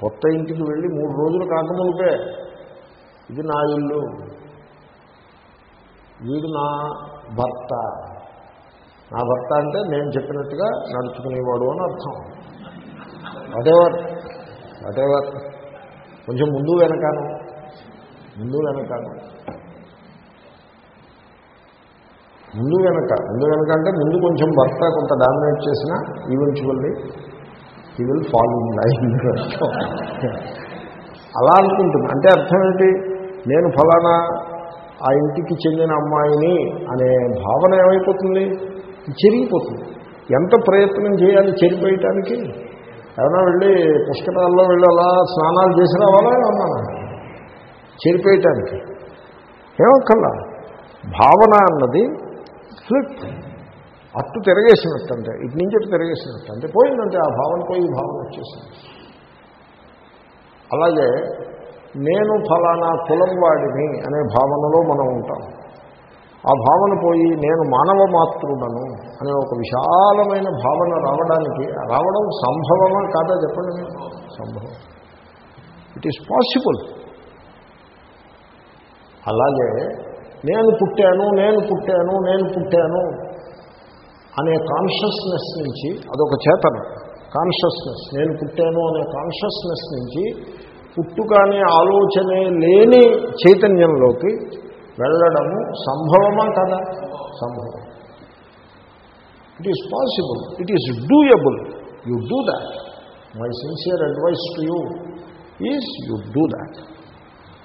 Speaker 1: కొత్త ఇంటికి వెళ్ళి మూడు రోజులు కాకమునిపే ఇది నా ఇల్లు వీడు నా భర్త. నా భర్త అంటే నేను చెప్పినట్టుగా నడుచుకునేవాడు అని అర్థం. వాటెవర్ వాటెవర్ కొంచెం ముందు వెనకాను ముందు వెనకాను. ముందు వెనక ముందు వెనక అంటే ముందు కొంచెం భర్త కొంత డామినేట్ చేసినా eventually he will fall in line అలా అనుకుంటుంది అంటే అర్థం ఏంటి? నేను ఫలానా ఆ ఇంటికి చెందిన అమ్మాయిని అనే భావన ఏమైపోతుంది? చెరిగిపోతుంది. ఎంత ప్రయత్నం చేయాలి చెరిపోయటానికి ఏమైనా వెళ్ళి పుష్కరాల్లో వెళ్ళి అలా స్నానాలు చేసి రావాలా ఏమన్నా? చెరిపోయటానికి ఏమక్కల్లా భావన అన్నది ఫ్లిప్ అట్టు తిరగేసినట్టు అంటే ఇటు నుంచి అటు తిరగేసినట్టు అంటే పోయిందంటే ఆ భావన పోయి భావన వచ్చేసింది. అలాగే నేను ఫలానా కులం వాడిని అనే భావనలో మనం ఉంటాం. ఆ భావన పోయి నేను మానవ మాతృడను అనే ఒక విశాలమైన భావన రావడానికి రావడం సంభవమా కాదా చెప్పండి సంభవం. ఇట్ ఈస్ పాసిబుల్ అలాగే నేను పుట్టాను నేను పుట్టాను నేను పుట్టాను. అనే కాన్షియస్నెస్ నుంచి అదొక చేతన కాన్షియస్నెస్ నేను పుట్టాను అనే కాన్షియస్నెస్ నుంచి పుట్టుకనే ఆలోచనే లేని చైతన్యంలోకి వెళ్ళడము సంభవమా కదా? సంభవం. It is possible it is doable you do that my sincere advice to you is you do that